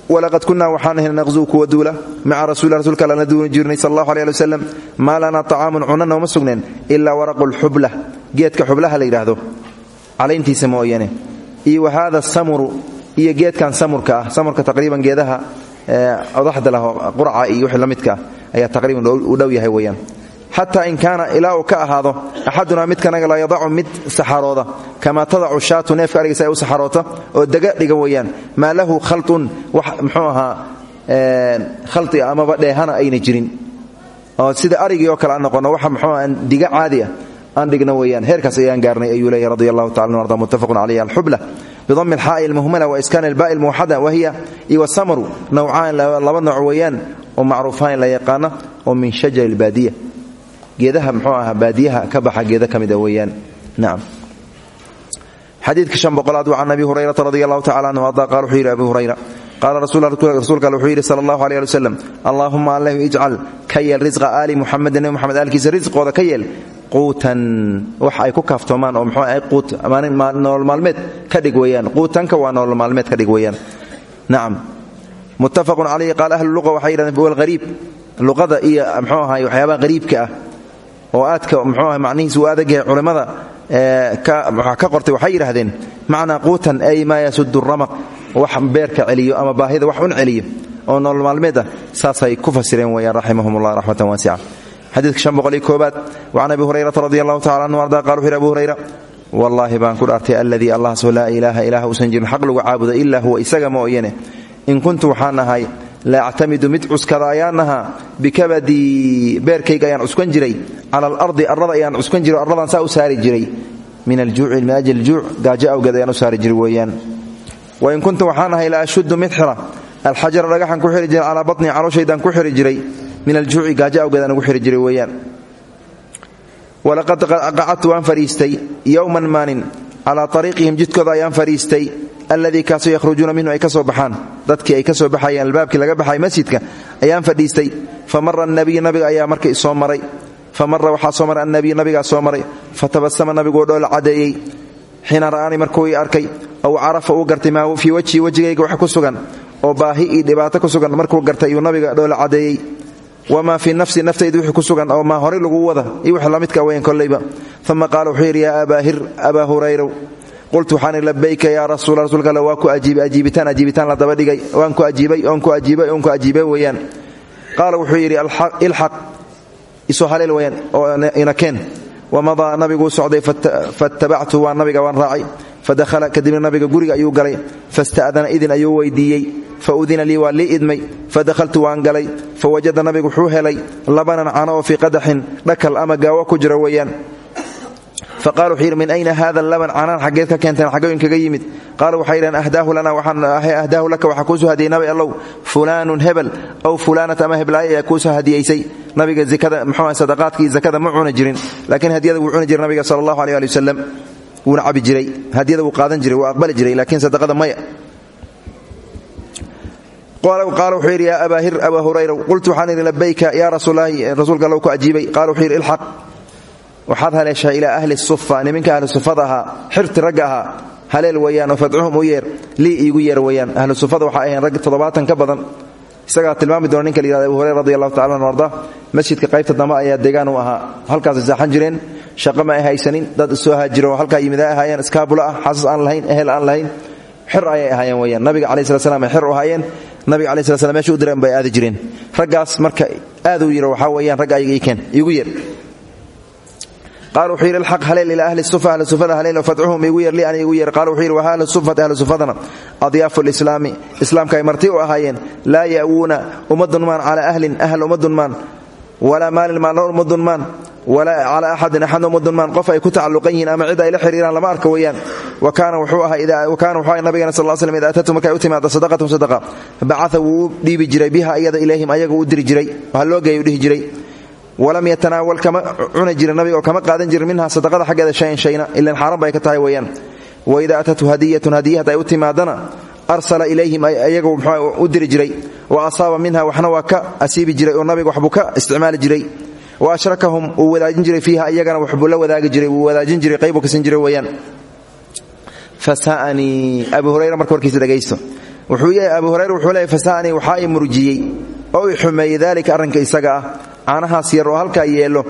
Walaqad kunaa waxaan ahay naqzuu kuwa duula maca rasuuli rsulka allana duuni jirnay sal allahu aleh ali wasalam maa lanaa طacaamun cuna nooma iyo geedkan samurka ah. Samurka taqriiban geedaha odaxda lah qurca iyo wixii la ayaa taqriiban u dhow yahay weeyaan. Xataa in kaana ilaa uu ka ahaado axadunaa midkanaga la yadacu mid saxarooda. Kamaa tadacu shaatu neefka arigaysa ay u saxaroota oo dega dhiga weeyaan. Maa lahu khalun wax mxuu ahaa khali amaba dheehana ayna jirin. Oo sida arigii oo kale aan noqono waxa mxuu diga caadi ah aan dhigno weeyaan. Heerkaas ayaan gaarnay ayuu leeyahy radi allahu arda muttafaqun calayh alxubla bidami alxaa'i almuhmala wa iskaan alba'i almuwaxada wahiya iyo wasamru nawcaan laba nooc weeyaan oo macruufaan la yaqaana oo min shajari albaadiya geedaha mxuu ahaa baadiyaha ka baxa geeda ka mida weeyaan nacam xadiidka shan boqolaad wa can abi hurayrata radi allahu tacala anhu arda qala wuxuu yidhi abi hurayra qaala rasuulka alle wuxuu yidhi sala allahu aleh ali wasalam allaahuma allahu ijcal ka yeel risqa aali muxamedin nebi moxamed aalkiisa risqooda ka yeel quutan. Wax ay ku kaaftoomaan oo mxuu ah quut nolol maalmeed ka dhig weeyaan. Quutanka waa nolol maalmeed ka dhig weeyaan. Nacam muttafaqun calayhi qaala ahlu luqa waxay yidhahdeen walhariib luqada iyo mxuu ahay waxyaabaha hariibka ah oo aadka mxuu ah macnihiis uu adagyahay culimmada ka qortay waxay yidhahdeen macnaa quutan ay maa yasudu ramaq wax beerka celiyo ama baahida wax un celiyo oo nolol maalmeed ah. Saasay ku fasireen weyaan raximahum ullah raxmatan xadiidka shan boqol iyo koobaad wacan abi hurayrata radi allahu tacala anhu arda qala wuxu yhi abu hurayra wallaahi baan ku dhaartay alladii allahsoo laa ilaaha ilaah uusan jirin xaq lagu caabudo ilaa huwa isaga mooyane in kuntu waxaan ahay la actamidu mid cuskada ayaan ahaa bikabadii beerkayga ayaan cuskan jiray cala alardi arrada ayaan cuskan jiray arradaan saa u saari jiray min aljuuci min ajli juuc gaajo awgeed ayaan u saari jiray weeyaan wain kuntu waxaan ahay la ashuddu mid xira alxajara jiray min aljuuci gaajo awgeed ugu xiri jiray weeyaan. Walaqad qacadtu waan fadhiistay yowman maanin calaa ariiqihim jidkooda ayaan fadhiistay alladii kaasoo yakhrujuuna minhu ay ka soo baxaan. Dadkii ay ka soo baxayeen albaabkii laga baxay masjidka ayaan fadhiistay. Fa mara anabiyu nabiga ayaa marka isoo maray. Fa mara soo maray annabiyu nabigaa soo maray. Fatabasama nabiguu dhoola cadeeyey. Xiina markuu arkay ow carafa uu gartay maa fii wajhii wejigayga wax ku sugan oo baahi dhibaato ku sugan markuu gartay iyuu nabiga dhoola cadeeyey wamaa fii nafsi naftaydu wixii ku sugan oo maa horay lagu wada? Iyo wix lamidka weyan kollayba uma qaala wuxuu yidhi yaa abaahir abaa hurayrow qultu waxaan labayka yaa rasuula rasuulka alle waa ku ajiibitaan ajiibitaan la daba dhigay waan ku ajiibay oon ku ajiibay oon ku ajiibay weeyaan. Qaala wuxuu yidhi ilxaq isoo haleel weyaan oo inakeen wamadaa nabiguu socday fatabactu waa nabiga waan raacay. Fadahala kadibna nabiga guriga ayuu galay. Fasta'dana idin ayuu faudina lii waa lii idmay fadahaltu waan galay fawajada nabigu wuxuu helay labanan cano oo fii qadaxin dhakal ama gaawo ku jira weeyaan faqala wuxuu yidhi min ayna hada laban canaan xaggeed ka keenteen xaggooyin kaga yimid qaala waxay yidhaheen ahdaahu lana ahdaahu laka waxaa kuusoo hadiyey nabi allow fulaanun hebel aw fulaanat ama heblaayo ayaa kuusoo hadiyaysay nabiga zikada muxuu ahay sadaqaadka iyo zakada ma cuni jirin laakiin hadiyada wuu cuni jiray nabiga sala allahu aleh wuxuu yidhi yaa abaa hir abaa hurayra qultu waxaan idhi labayka yaa rasuulaahi rasuulka allow ku ajiibay qaala wuxuu yidhi ilxaq waxaad haleeshaa ilaa ahli sufa niminka ahlu sufada xirti ragga ahaa haleel weeyaan oo fadcuhum u yeer lii iigu yeer weeyaan ahayn rag toddobaatan ka badan isagaa tilmaami doona ninka la yihahda abu hurayra radi allahu tacala masjidka qaybta dambe ayaa deegaan u ahaa halkaasay saaxan jireen shaqo ma ay dad soo haajiro oo halkaa yimid ay ahaayeen iskaabula ah xasas aan lahayn ehel aan lahayn xir ayay ahaayeen weyaan nabiga calayi slat slam ay xir u ahaayeen nabiga calayi slat slam meesha u direen bay aadi jireen. Raggaas marka aad uu yidhi waxaa weeyaan ragga ayaga ii keen iigu yeer qaal wuxuu yidhi alxaq ilaa ahli sufa ahli sufada haleel fadcuhum igu yeer li an igu yeer qaal wuxuu yidhi waha ahlu sufati sufadana adyaafu lislaami islaamka ay marti u ahaayeen laa ya'wuuna uma dunmaan calaa ahlin ahl uma dunmaan walaa maalin maalna uma dunmaan walaa calaa axadin axadna uma dunmaan qof ay ku tacalluqan yihiin ama cid ay la xiriiraan lama arka weeyaan. Wa kaana wuxuu ahaa nabigana sal l slm ida atatu markay u timaado sadaqatun sadaqa bacaa wuu u dhiibi jiray biha iyada ilayhim ayaga u diri jiray waxa loo geeya u dhihi jiray. Walam yatanaawal kama cuni jirin nabiga oo kama qaadan jirin minha sadaqada xaggeeda shayan shayna ilan xaaran bay ka tahay weeyaan. Waida atatu hadiyatun hadiya hadday u timaadana arsala ilayhim ayagu mxuu u diri jiray. Wa asaaba minha waxna waa wa ashrakahum uu wadaajin jiray fiiha iyagana waxbuu la wadaagi jiray wuu wadaajin jiray qaybu kasin jiray weeyaan. Fasa'anii abu hurayra marka warkiisa dhegaysto abu hurayra wuxuu leeyahy fasa'anii waxaa i murjiyey. Oo i xumeeyey daalika arrinka isaga ah. Caanahaas yar oo halkaa yeelo.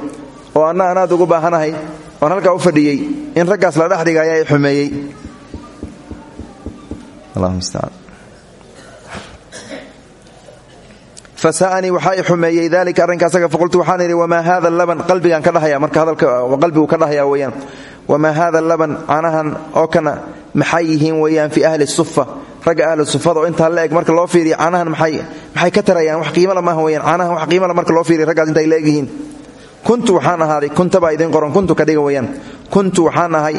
Oo anna anaad ugu baahanahay oon halkaa u fadhiyey. In raggaas la dhexdhiga ayaa i xumeeyey fasa'anii waxaa i xumeeyey dalika arrinka asaga faqultu waxaan idhi wamaa hada laban qalbigaan ka dhahaya marka hadalka qalbigu ka dhahaya weeyaan wamaa hada laban caanahan oo kana maxay yihiin weeyaan fi ahli sufa ragga ahli sufada oo intaa la eg marka loo fiiriya caanahan maxay ka tarayaan wax qiimala maaha weyaan caanahan wax qiimala marka loo fiiriya raggaas intay la egyihiin kuntu waxaan ahaaday kuntabaa idiin qoran kuntu ka dhiga weyaan kuntu waxaan ahay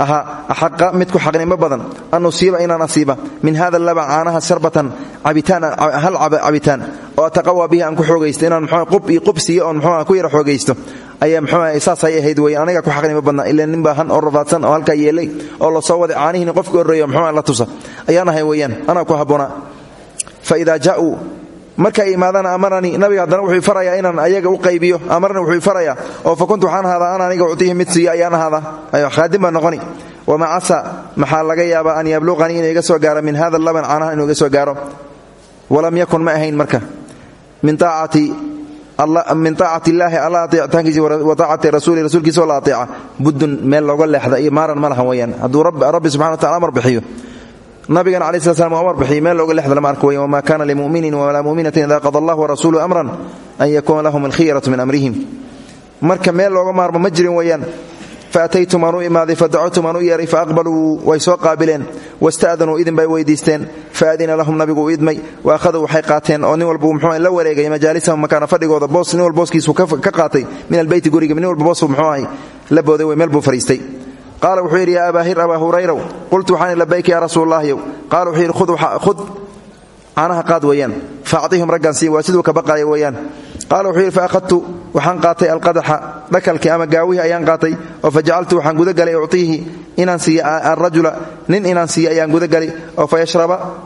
axaqa mid ku xaqnimo badan. An usiiba inaan asiiba min hada laba caanaha sarbatan hal cabitaan. Oo ataqawa bihi aan ku xoogaysto. Inaan qub iyo qub siiyo oon mxuu ku yara xoogaysto. Ayaa mxuu saasay ahayd weyan aniga ku xaqnimo badna ila nin baahan oo rafaadsan oo halkaa yeelay oo la soo waday caanihiini qofka horreeyo mxuu la tusa ayaan ahay weeyaan anaa ku habboonaa fa idaa jaa'uu markay imaadana amaranii nabiga haddana wuxuu farayaa inaan ayaga u qaybiyo amaranii wuxuu farayaa oo fa waxaan ahaadaa ana aniga uctiihi mid siiya ayaan ahaadaa. Khaadim baan noqoni. Wama casa maxaa laga yaabaa an yabluqanii inuu iga soo gaaro min hada laban caanaha inuu iga soo gaaro? Walam yakun ma ahayn marka. Min aacati illaahi alla ateecitaankiisi wa aacati rasuuli rasuulkiisa oo la ateeca. Buddun meel looga leexda iyo maaran ma lahan weyaan hadduu rabbi subxana wa tacala amar bixiyo nabigana cala sla slam amar bixiy meel looga lexda lama arka weyan wma kana limuminin walaa muminatin ida qada allah warasuulu amran an yakuuna lahum alkhiyaratu min marka meel looga maarmo ma jirin weeyaan faataytum aan u imaaday fadacawtum aan u yeeray way soo qaabileen wasta'danuu idin bay weydiisteen faadina lahum nabigu idmay wa akhaduu waxay qaateen oo nin walba muxuu la wareegay majaalisahum makaana fadhigooda boos nin walba booskiisu ka qaatay min albeyti guriga nin walba boos muxuu ahay la booday wey meel buu fariistay qaala wuxuu yidhi ya abaa hir abaa hurayrow qultu waxaan labayka ya rasuulallahyow qaala wuxuu yidhi khud caanaha qaad weeyaan. Faactihum raggan siin waa siduu ka baqaaya weeyaan. Qaala wuxuu yidhi faahadtu waxaan qaatay alqadaxa dhakalkii ama gaawihii ayaan qaatay oo fajacaltu waxaan gudagalay uctiihi inaan siiya arajula nin inaan siiya ayaan gudagalay oo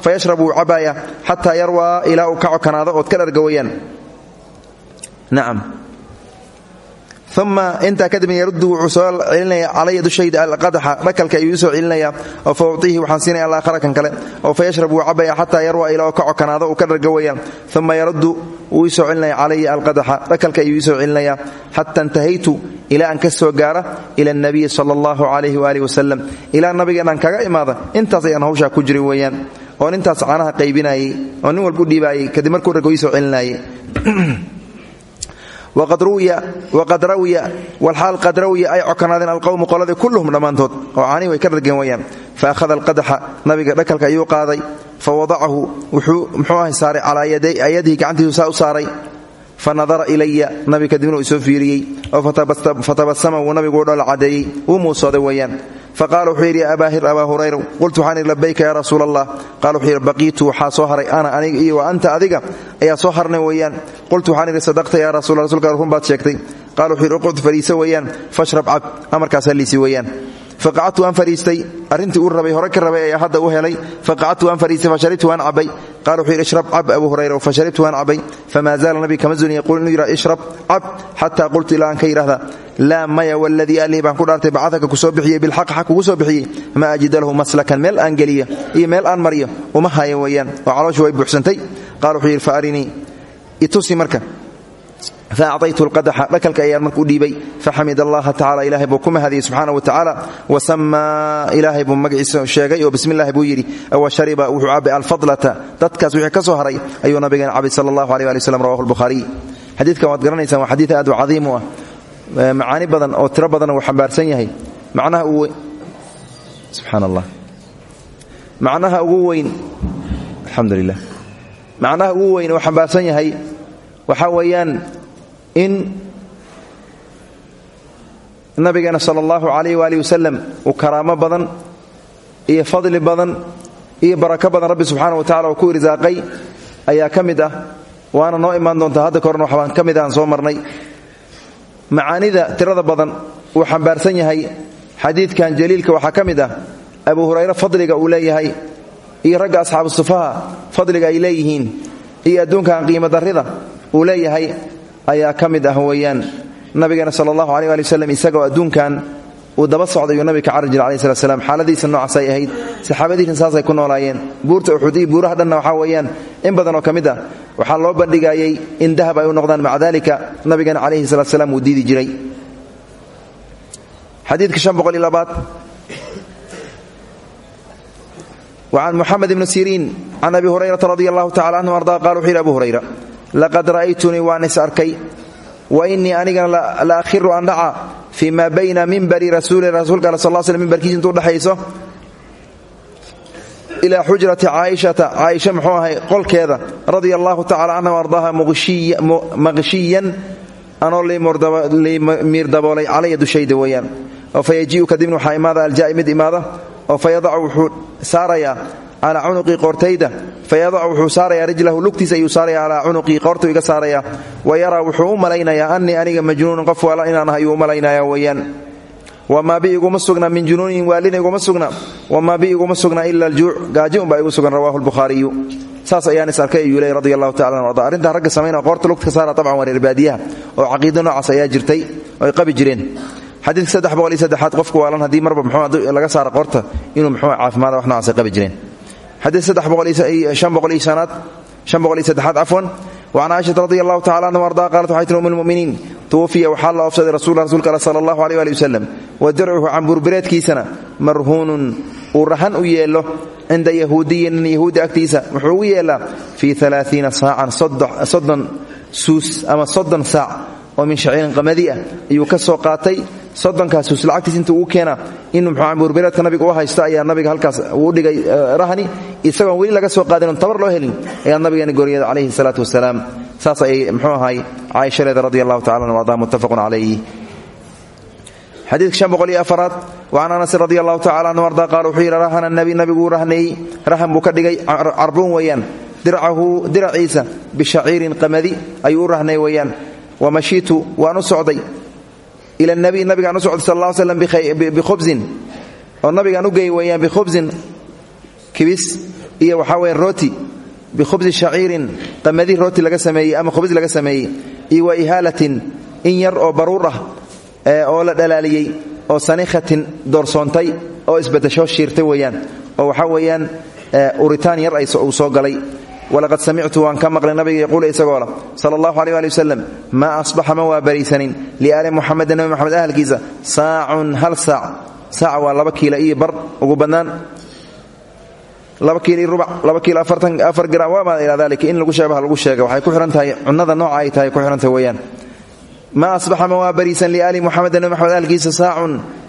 fayashrab wuu cabaaya xataa yarwaa ilaa uu ka cokanaado ood ka uma intaa kadib yaruddu wuxuu soo celinaya calaya dushayda alqadaxa dhakalka ayuu soo celinaya oo fa uctiihi waxaan siinaya alaakhara kan kale oo fa yashrab wuu cabaya xataa yarwa ilaa ka cokanaado uu ka dharga weyaan uma yaruddu wuu isoo celinaya calaya alqadaxa dhakalka ayuu isoo celinaya xata intahaytu ilaa aan ka soo gaara ila nabiyi sala allahu calayhi waaalih wasalam ilaa nabigeenaan kaga imaada intaas ayaan hawshaa ku jiray weeyaan oon intaas caanaha qaybinayey oo nin walba u dhiibaayey kadib markuu raggo iisoo celinayey waqad rawiya wlxaal qad rawiya ay cokanaadeen alqowmu qoladii kulluhum dhammaantood. Oo caanii way ka dhargeen weyaan fa ahada alqadaxa nabiga dhakalka ayuu qaaday fa wadacahu wuxuu muxuu ahay saaray calaa yadihi gacantiisu saa u saaray fa nadara ilaya nabi kadibna uu isoo fiiriyey. Oo fatabasama wuu nabigu u dhola cadeeyey wuu muusooday weeyaan. Faqala wuxuu yidhi ya abaa hurayra qultu waxaan idhi labayka ya rasuul allah qala wuxuu yidhi baqiitu waxaa soo haray ana aniga iyo wa anta adiga ayaa soo harnay weeyaan. Qultu waxaan idhi sadaqta ya rasul rasulka run baad sheegtay. Qala wuxuu yidhi uqud fariisa weeyaan fashrab cab amarkaas haliisi weeyaan faqacadtu waan fariistay arrintii uu rabay hore ka rabay ayaa hadda u helay. Faqacadtu waan fariistay fasharibtu waan cabay qala wuxuu yidhi ishrab cab abu hurayra. Fasharibtu waan cabay famaa zaala nabiga kama zuni. Yaquul inuu ishrab cab. Xataa qultu ilaa aan ka yidhahda maya waladii allih baan ku dhaartay bacadaka ku soo bixiyey bilxaq xaq kugu soo bixiyey. Ma ajida lahu maslakan meel aan geliyo iyo meel aan maryo uma hayan weeyaan. Oo calooshu way buuxsantay. Qala wuxuu fa arinii itusi marka faacطaytu lqadaxa dhakalka ayaan marka u dhiibay faxamid allaha tacala ilahay buu ku mahadiyey subxaana wa tacaala wasamaa ilaahay buu magaciisa sheegay oo bismi llahi buu yidhi wa shariba wuxuu cabay alfadlata dadkaas wixii ka soo haray ayuu nabigeena cabay sala allahu aleh ali wslam rawahu lbukhaariy xadiidkan waad garanaysaan waa xadiid aad u cadiim u ah macaani badan oo tiro badan uu xambaarsan allah in nabigeena sala allahu calayh waalihi wasalam uu karaamo badan iyo fadli badan iyo barako badan rabbi subxaana wa tacala uu ku irsaaqay ayaa ka mid ah. Waana noo imaan doontaa hadda kahorna waxbaan ka mid aan soo marnay. Macaanida tirada badan uu xambaarsan yahay xadiidkan jaliilka waxaa ka mid ah abu hurayre fadliga uu leeyahay iyo ragga asxaabu sufaha fadliga ay leeyihiin iyo adduunkan qiimo darrida uu leeyahay ayaa ka mid ah weyaan nabigeena sal allahu aleh ali waslam isagoo adduunkan uu daba socday uu nabiga ka carri jira alai slam xaaladiisa noocaasay ahayd saxaabadiisna saasay ku noolaayeen. Buurta uxud iyo buuraha dhanna waxaa weeyaan in badanoo ka mid ah. Waxaa loo bandhigayay in dahab ay u noqdaan maca dalika nabigeena calayhi salatu slam wuu diidi jiray. Xadiidka an muxamed ibnu siriin can abi hurayrata radi allahu tacala anhu arda qala wuxuu yidhi abu hurayra laqad ra'aytunii waan is arkay. Wa innii anigana la akhiru an dhaca fii ma bayna minbari rasuuli rasuulka al sal sl mimbarkiisa intuu dhexayso ilaa xujrati caaishata caaisha muxuu ahay qolkeeda radia allahu tacala canha ardaaha maqshiyan anoo miirdaboolay calaya dushayda weeyaan. Oo fa yajii'u kadibna waxaa imaada aljaai mid imaada oo fa yadacu wuxuu saarayaa calaa cunuqii qoortayda fayadacu wuxuu saarayaa rijlahu lugtiisa ayuu saaraya calaa cunuqii qoortuu iga saaraya wa yaraa wuxuu u malaynayaa aniga majnuunun qof waala inaan ah ayuu u malaynaya weeyaan. Wamaa bi iguma sugna min junuunin waalina iguma sugna wamaa bi iguma sugna ila aljuuc gaaji unbaa igu sugan rawahu lbukhaariyu saas ayaan is arkay ayuu leey radi allahu ragga samaynaya qoorta lugta saara tabcan waa reer oo caqiido noocaas jirtay oo ay qabi jireen. Xadiidka saddex boqol iyo saddexaad qofku waalan haddii marba muxuu laga saara qorta inuu muxuu caafimaada wax noocaas qabi jireen xadiiaad waan caaishaa radi allahu tacala anhu ardaa qaalat waxay tir um lmuminiin tuwafiya waxaa la oofsaday rasul rasuulka al sala allahu aleh ali wasalam wa dircuhu camburbireedkiisana marhuunun. Uu rahan u yeelo cinda yahuudiyin nin yahuudi agtiisa. Wuxuu u yeelaa fii alaaiina saacan soddon suus ama soddon saac oo min shaciirin qamadi ah. Ayuu ka soo qaatay soddonkaas lacagtiis intuu uu keena inuu muxuu camburbireedka nabiga u haysto ayaa nabiga halkaas uu dhigay rahni isagoon weli laga soo qaadin tabar loo helin ayaa nabigeena goriyada calayhi salaatu wasalaam. Saas ayay muxuu ahay caaisha leeda radi allahu tacala an ardaa muttafaqun calayh xadiidka afaraad wacan anasin radi allahu tacala anhu wuxuu yidhi rahana nabi nabiguu rahneeyey rahan buu ka dhigay carbuun weeyaan. Dircahu diraciisa bishaciirin qamadi ayuu u rahnay weeyaan. Wamashiitu waan u socday ila nabiy nabigaan u socday sal alla slam bikhubsin oo nabigaan u geey weeyaan bikhubsin kibis iyo waxaa weya rooti bikhubsi shaciirin qamadi rooti laga sameeyey ama khubis laga sameeyey iyo wa ihaalatin in yar oo baruur ah oo la dhalaaliyey oo sanikhatin doorsoontay oo isbadasho shiirtay weeyaan oo waxaa weeyaan uritaan yar uu soo galay walaqad samictu waan ka maqlay nabiga yaquula isagoo lah sala allahu aleh ali wasalam maa asbaxa ma waa bariisanin liaali muxamedin nabi moxamed ahalkiisa saacun hal saac saac waa laba kiila iyo bar ugu badnaan laba kiil iyo rubac laba kiil afartan afar gram wamaa ilaa dalika in lagu sheebaha waxay ku xihan tahay cunnada ay tahay ku xihantahay weeyaan. Maa asbaxa ma waa bariisan liaali muxamedin nabi moxamed ahalkiisa saacun saac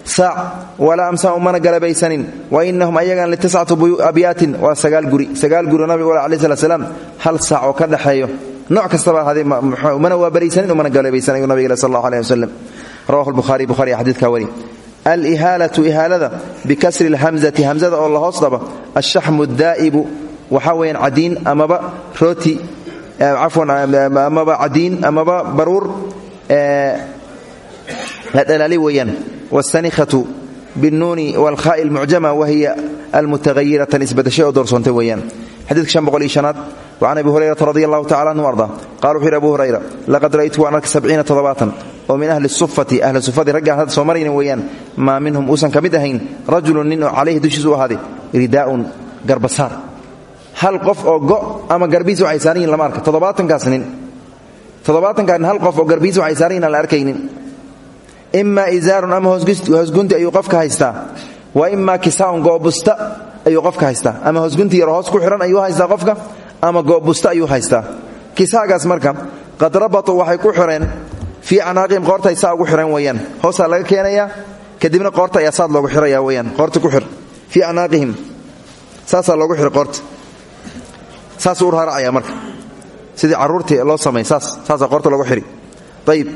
walaa amsau mana galabaysanin. Wa inahum ayagan litiscatu abyaatin waa sagaal guri. Sagaal guri nabigu alai slat slaam hal saac oo ka dhexeeyo nooc kastaba ahaadee mana waa bariisanin mana galabaysanin nabig sal allahu aleh wasalam rawahu lbuhari buhari xadidka wari alihaalatu ihaalada bikasri lhamzati hamzada oo la hoos dhaba ashaxmu daa'ibu waxaa weyaan cadiin amaba rooti cafwan amaba cadiin amaba baruur dhalaali weeyaan. Wsanikhatu binuuni wlkhaai lmucjama wahiya almutahayiratan isbadashay oo doorsoontay weeyaan. Xadiidka shan boqol iyo shanaad wacan abi hurayrata radi allahu tacala anhu arda. Qala wuxuu yidhi abu hurayra laqad ra'aytu waan arkay sabciina toddobaatan. Oo min ahli sufati ahli sufadii raggaan hadda soo marayna weeyaan maa minhum uusan ka mid ahayn rajulun nin oo calayhi dushiisu u ahaaday hal qof oo go ama garbihiis waxay saaran lama arka. Toddobaatankaas nin. Toddobaatankaa nin hal qof oo garbihiis waxay saaran la arkaynin ima izaarun ama hoosgunti ayuu qofka haystaa. Wa ima kisaaun goobusta ayuu qofka haystaa. Ama hoosgunti yar hoos ku xihan ayuu haystaa qofka ama goobusta ayuu haystaa. Kisaagaas marka qad rabatuu waxay ku xireen fii canaaqihim qoorta ay saa ugu xireen weyaan hoosaa laga keenayaa kadibna qoorta ayaa saad loogu xiraya weyaan qoorta ku xir. Fii canaaqihim saasaa loogu xir qoorta. Saasuu u raaracaya marka. Sidii carruurtii loo samay saas saasaa qoorta loogu xiri. Ayib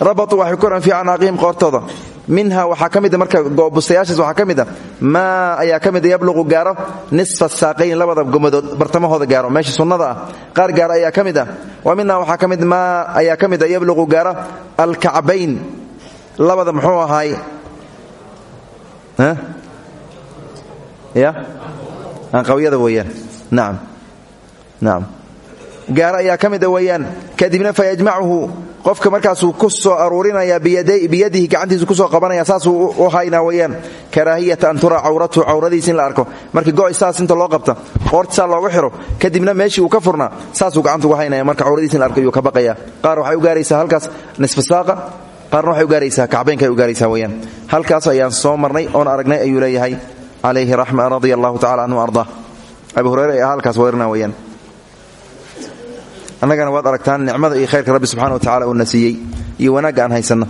rabatuu waxay ku xihan fii canaaqihim qoortooda. Minha waxaa ka marka bustayaashaas waxaa ka mid a. Maa ayaa ka mida yabluqu gaaro nisfa saaqayn labada gomadood bartamahooda gaaro. Meesha sunnada ah qaar gaaro ayaa ka mid ah wa minha waxaa ka mid maa ayaa ka gaaro alkacbayn. Labada muxuu ahaay ya? Anqawyada weeyaan. Nacam nacam gaaro ayaa ka mida weeyaan. Kadibna fa yajmacuhu qofka markaasuu ku soo aruurinaya biyadihi gacantiisu ku soo qabanaya saasuu u haynaa weyaan karaahiyata an turaa cawratuhu cawradiis la arko. Markii go'y saas inta loo qabta qoorta saa loogu xiro kadibna meeshii uu ka furnaa saasuu gacanta ugu haynaya marka cawradiis in la arko ayuu ka baqaya qaar waxay u gaaraysaa halkaas nisfa saaqa waxay u gaaraysaa kacbaynka ay u gaaraysaa weyaan halkaas ayaan soo marnay oon aragnay ayuu leeyahay. Calayhi raxma radia allahu canhu ardaa. Abu hureyre halkaas weerana weyaan annagana waad aragtaan nicmada iyo khayrka rabbi subxana wa tacala uuna siiyey iyo wanaagga aan haysanno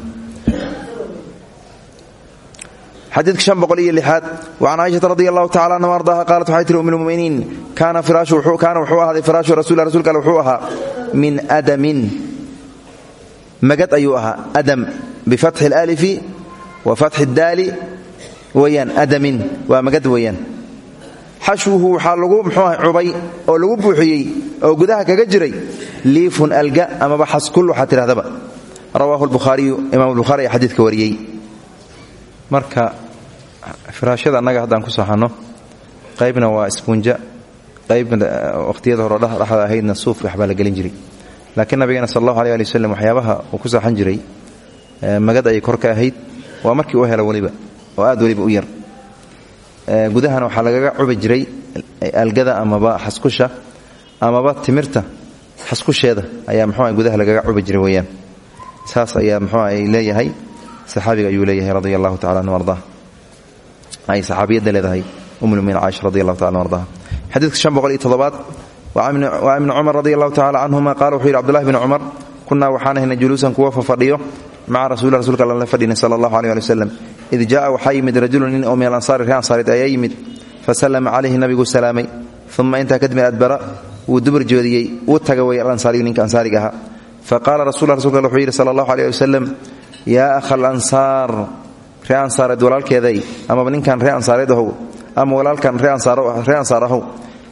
xadiidka shan boqol iyo lixaad wa can caaishata radi allahu tacala anha ardaha qaalat waxay tihi umilmuminiin kaana wuxuu ahaaday firaashu rasuula rasulka alle wuxuu ahaa min adamin. Magad ayuu ahaa adam bifatxi اlalifi wa fatxi اdaali weyaan adamin. Waa magad weeyaan xashwuhu waxaa lagu mxuuah cubay oo lagu buuxiyey oo gudaha kaga jiray liifun alga amaba xaskul waxaa tidhahdaba. Rawaahu lbukhaariyu imaam lbukhaari ayaa xadiidka wariyey. Marka firaashada annaga haddaan ku saxanno qaybna waa isbuunja qaybna waqhtiyada hore dhexda ahaydna suuf waxbaa la gelin jiray. Laakiin nabigeena sal allahu aleh ali waslem waxyaabaha uu ku saxan jiray magad ayay kor ka ahayd waa markii u helo weliba oo aad weliba u yar gudahana waxaa lagaga cubi jiray algada amaba xaskusha amaba timirta xaskusheeda ayaa mxua gudaha lagaga cubi jiray weyaan saas ayaa mxua ay leeyahay saxaabiga ayuu leeyahay radia allahu tacala ardaa ay saxaabiyadda leedahay umulmumin caaisha radi allahu tacala ardaha xadiidka shan boqol iyo toddobaad waa ibni cumar radi allahu tacala canhuma qaala wuxuu yidhi abdullahi bni cumar kunaa waxaan ahaynay juluusan kuwa fafadhiyo maca rasuuli rasulka alla la fadhinay sala allahu aleh id ja'a waxaa yimid rajulun nin oo min alansaari ree ansaareed ayaa yimid. Fasallama calayhi nabiguu salaamay. Uma intaa kadibna adbara wuu dubur jeediyey uu taga alansaariyu ninka ansaariga ahaa. Faqaala rasul rasulka alle wuxuu yidhi sala allahu aleh ali wasalam yaa akha alansaar ree ansaareed ninkan ree ansaareed ahow ama walaalkan ree ansaar ahow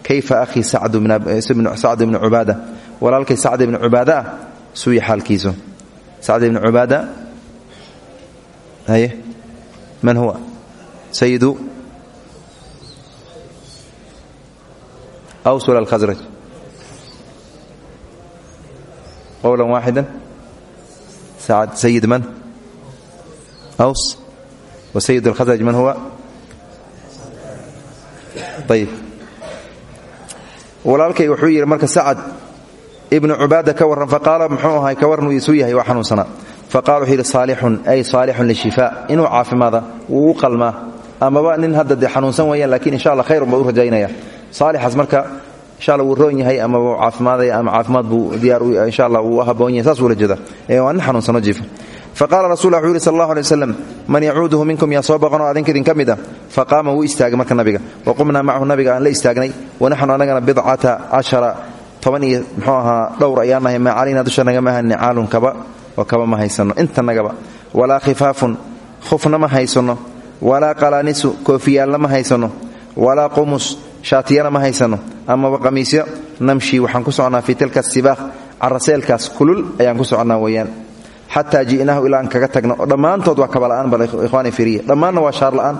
kayfa akhii sacd ibnu cubaada? Walaalkay sacd ibnu cubaada ah suuya xaalkiisu sacd ibnu cubaada haye man huwa sayidu aws wala alkhasraj qowla waaxida sayid man aws wa sayid alkhasraj man huwa ayib walaalkay wuxuu yidhi marka sacad ibnu cubaada ka warran faqaala muxuu ahay ka warran uu isuu yahay waa xanuunsanaa faqala wuxuu yidhi saalixun ay saalixun lishifaa inuu caafimaada wuu u qalmaa amaba nin hadda dee xanuunsan weeyaan lakiin insha alla khayrun baa u rajaynaya. Saalixaas marka insha alla wuu roon yahay amaba uu caafimaadaya ama caafimaad buu diyaar insha allah wuu haboon yahay saas ula jeeda. Ee waa nin xanuunsano jiifa faqala rasul wuxuu yidhi sal allahu alay waslam man yacuuduhu minkum yaa soo baqanoo adinka idin ka mid ah faqaama wuu istaagay marka nabiga. Wa qumnaa macahu nabiga aan la istaagnay wanaxnu annagana bidcata cashara toban iyo muxuu ahaa dhowr ayaan nahay maa calayna dushanaga maaha nicaalun kaba oo kaba ma haysanno intanagaba walaa khifaafun khufna ma haysanno. Walaa qalaanisu koofiyaalna ma haysanno. Walaa qumus shaatiyana ma haysanno. Amaba qamiisyo namshi waxaan ku soconnaa fii tilka sibaaq kulul ayaan ku soconnaa weeyaan. Xataa ji'naahu ilaa aan kaga tagno oo dhammaantood waa kabala'aan bal ikhwaani firiya dhammaanna waa shaar la'aan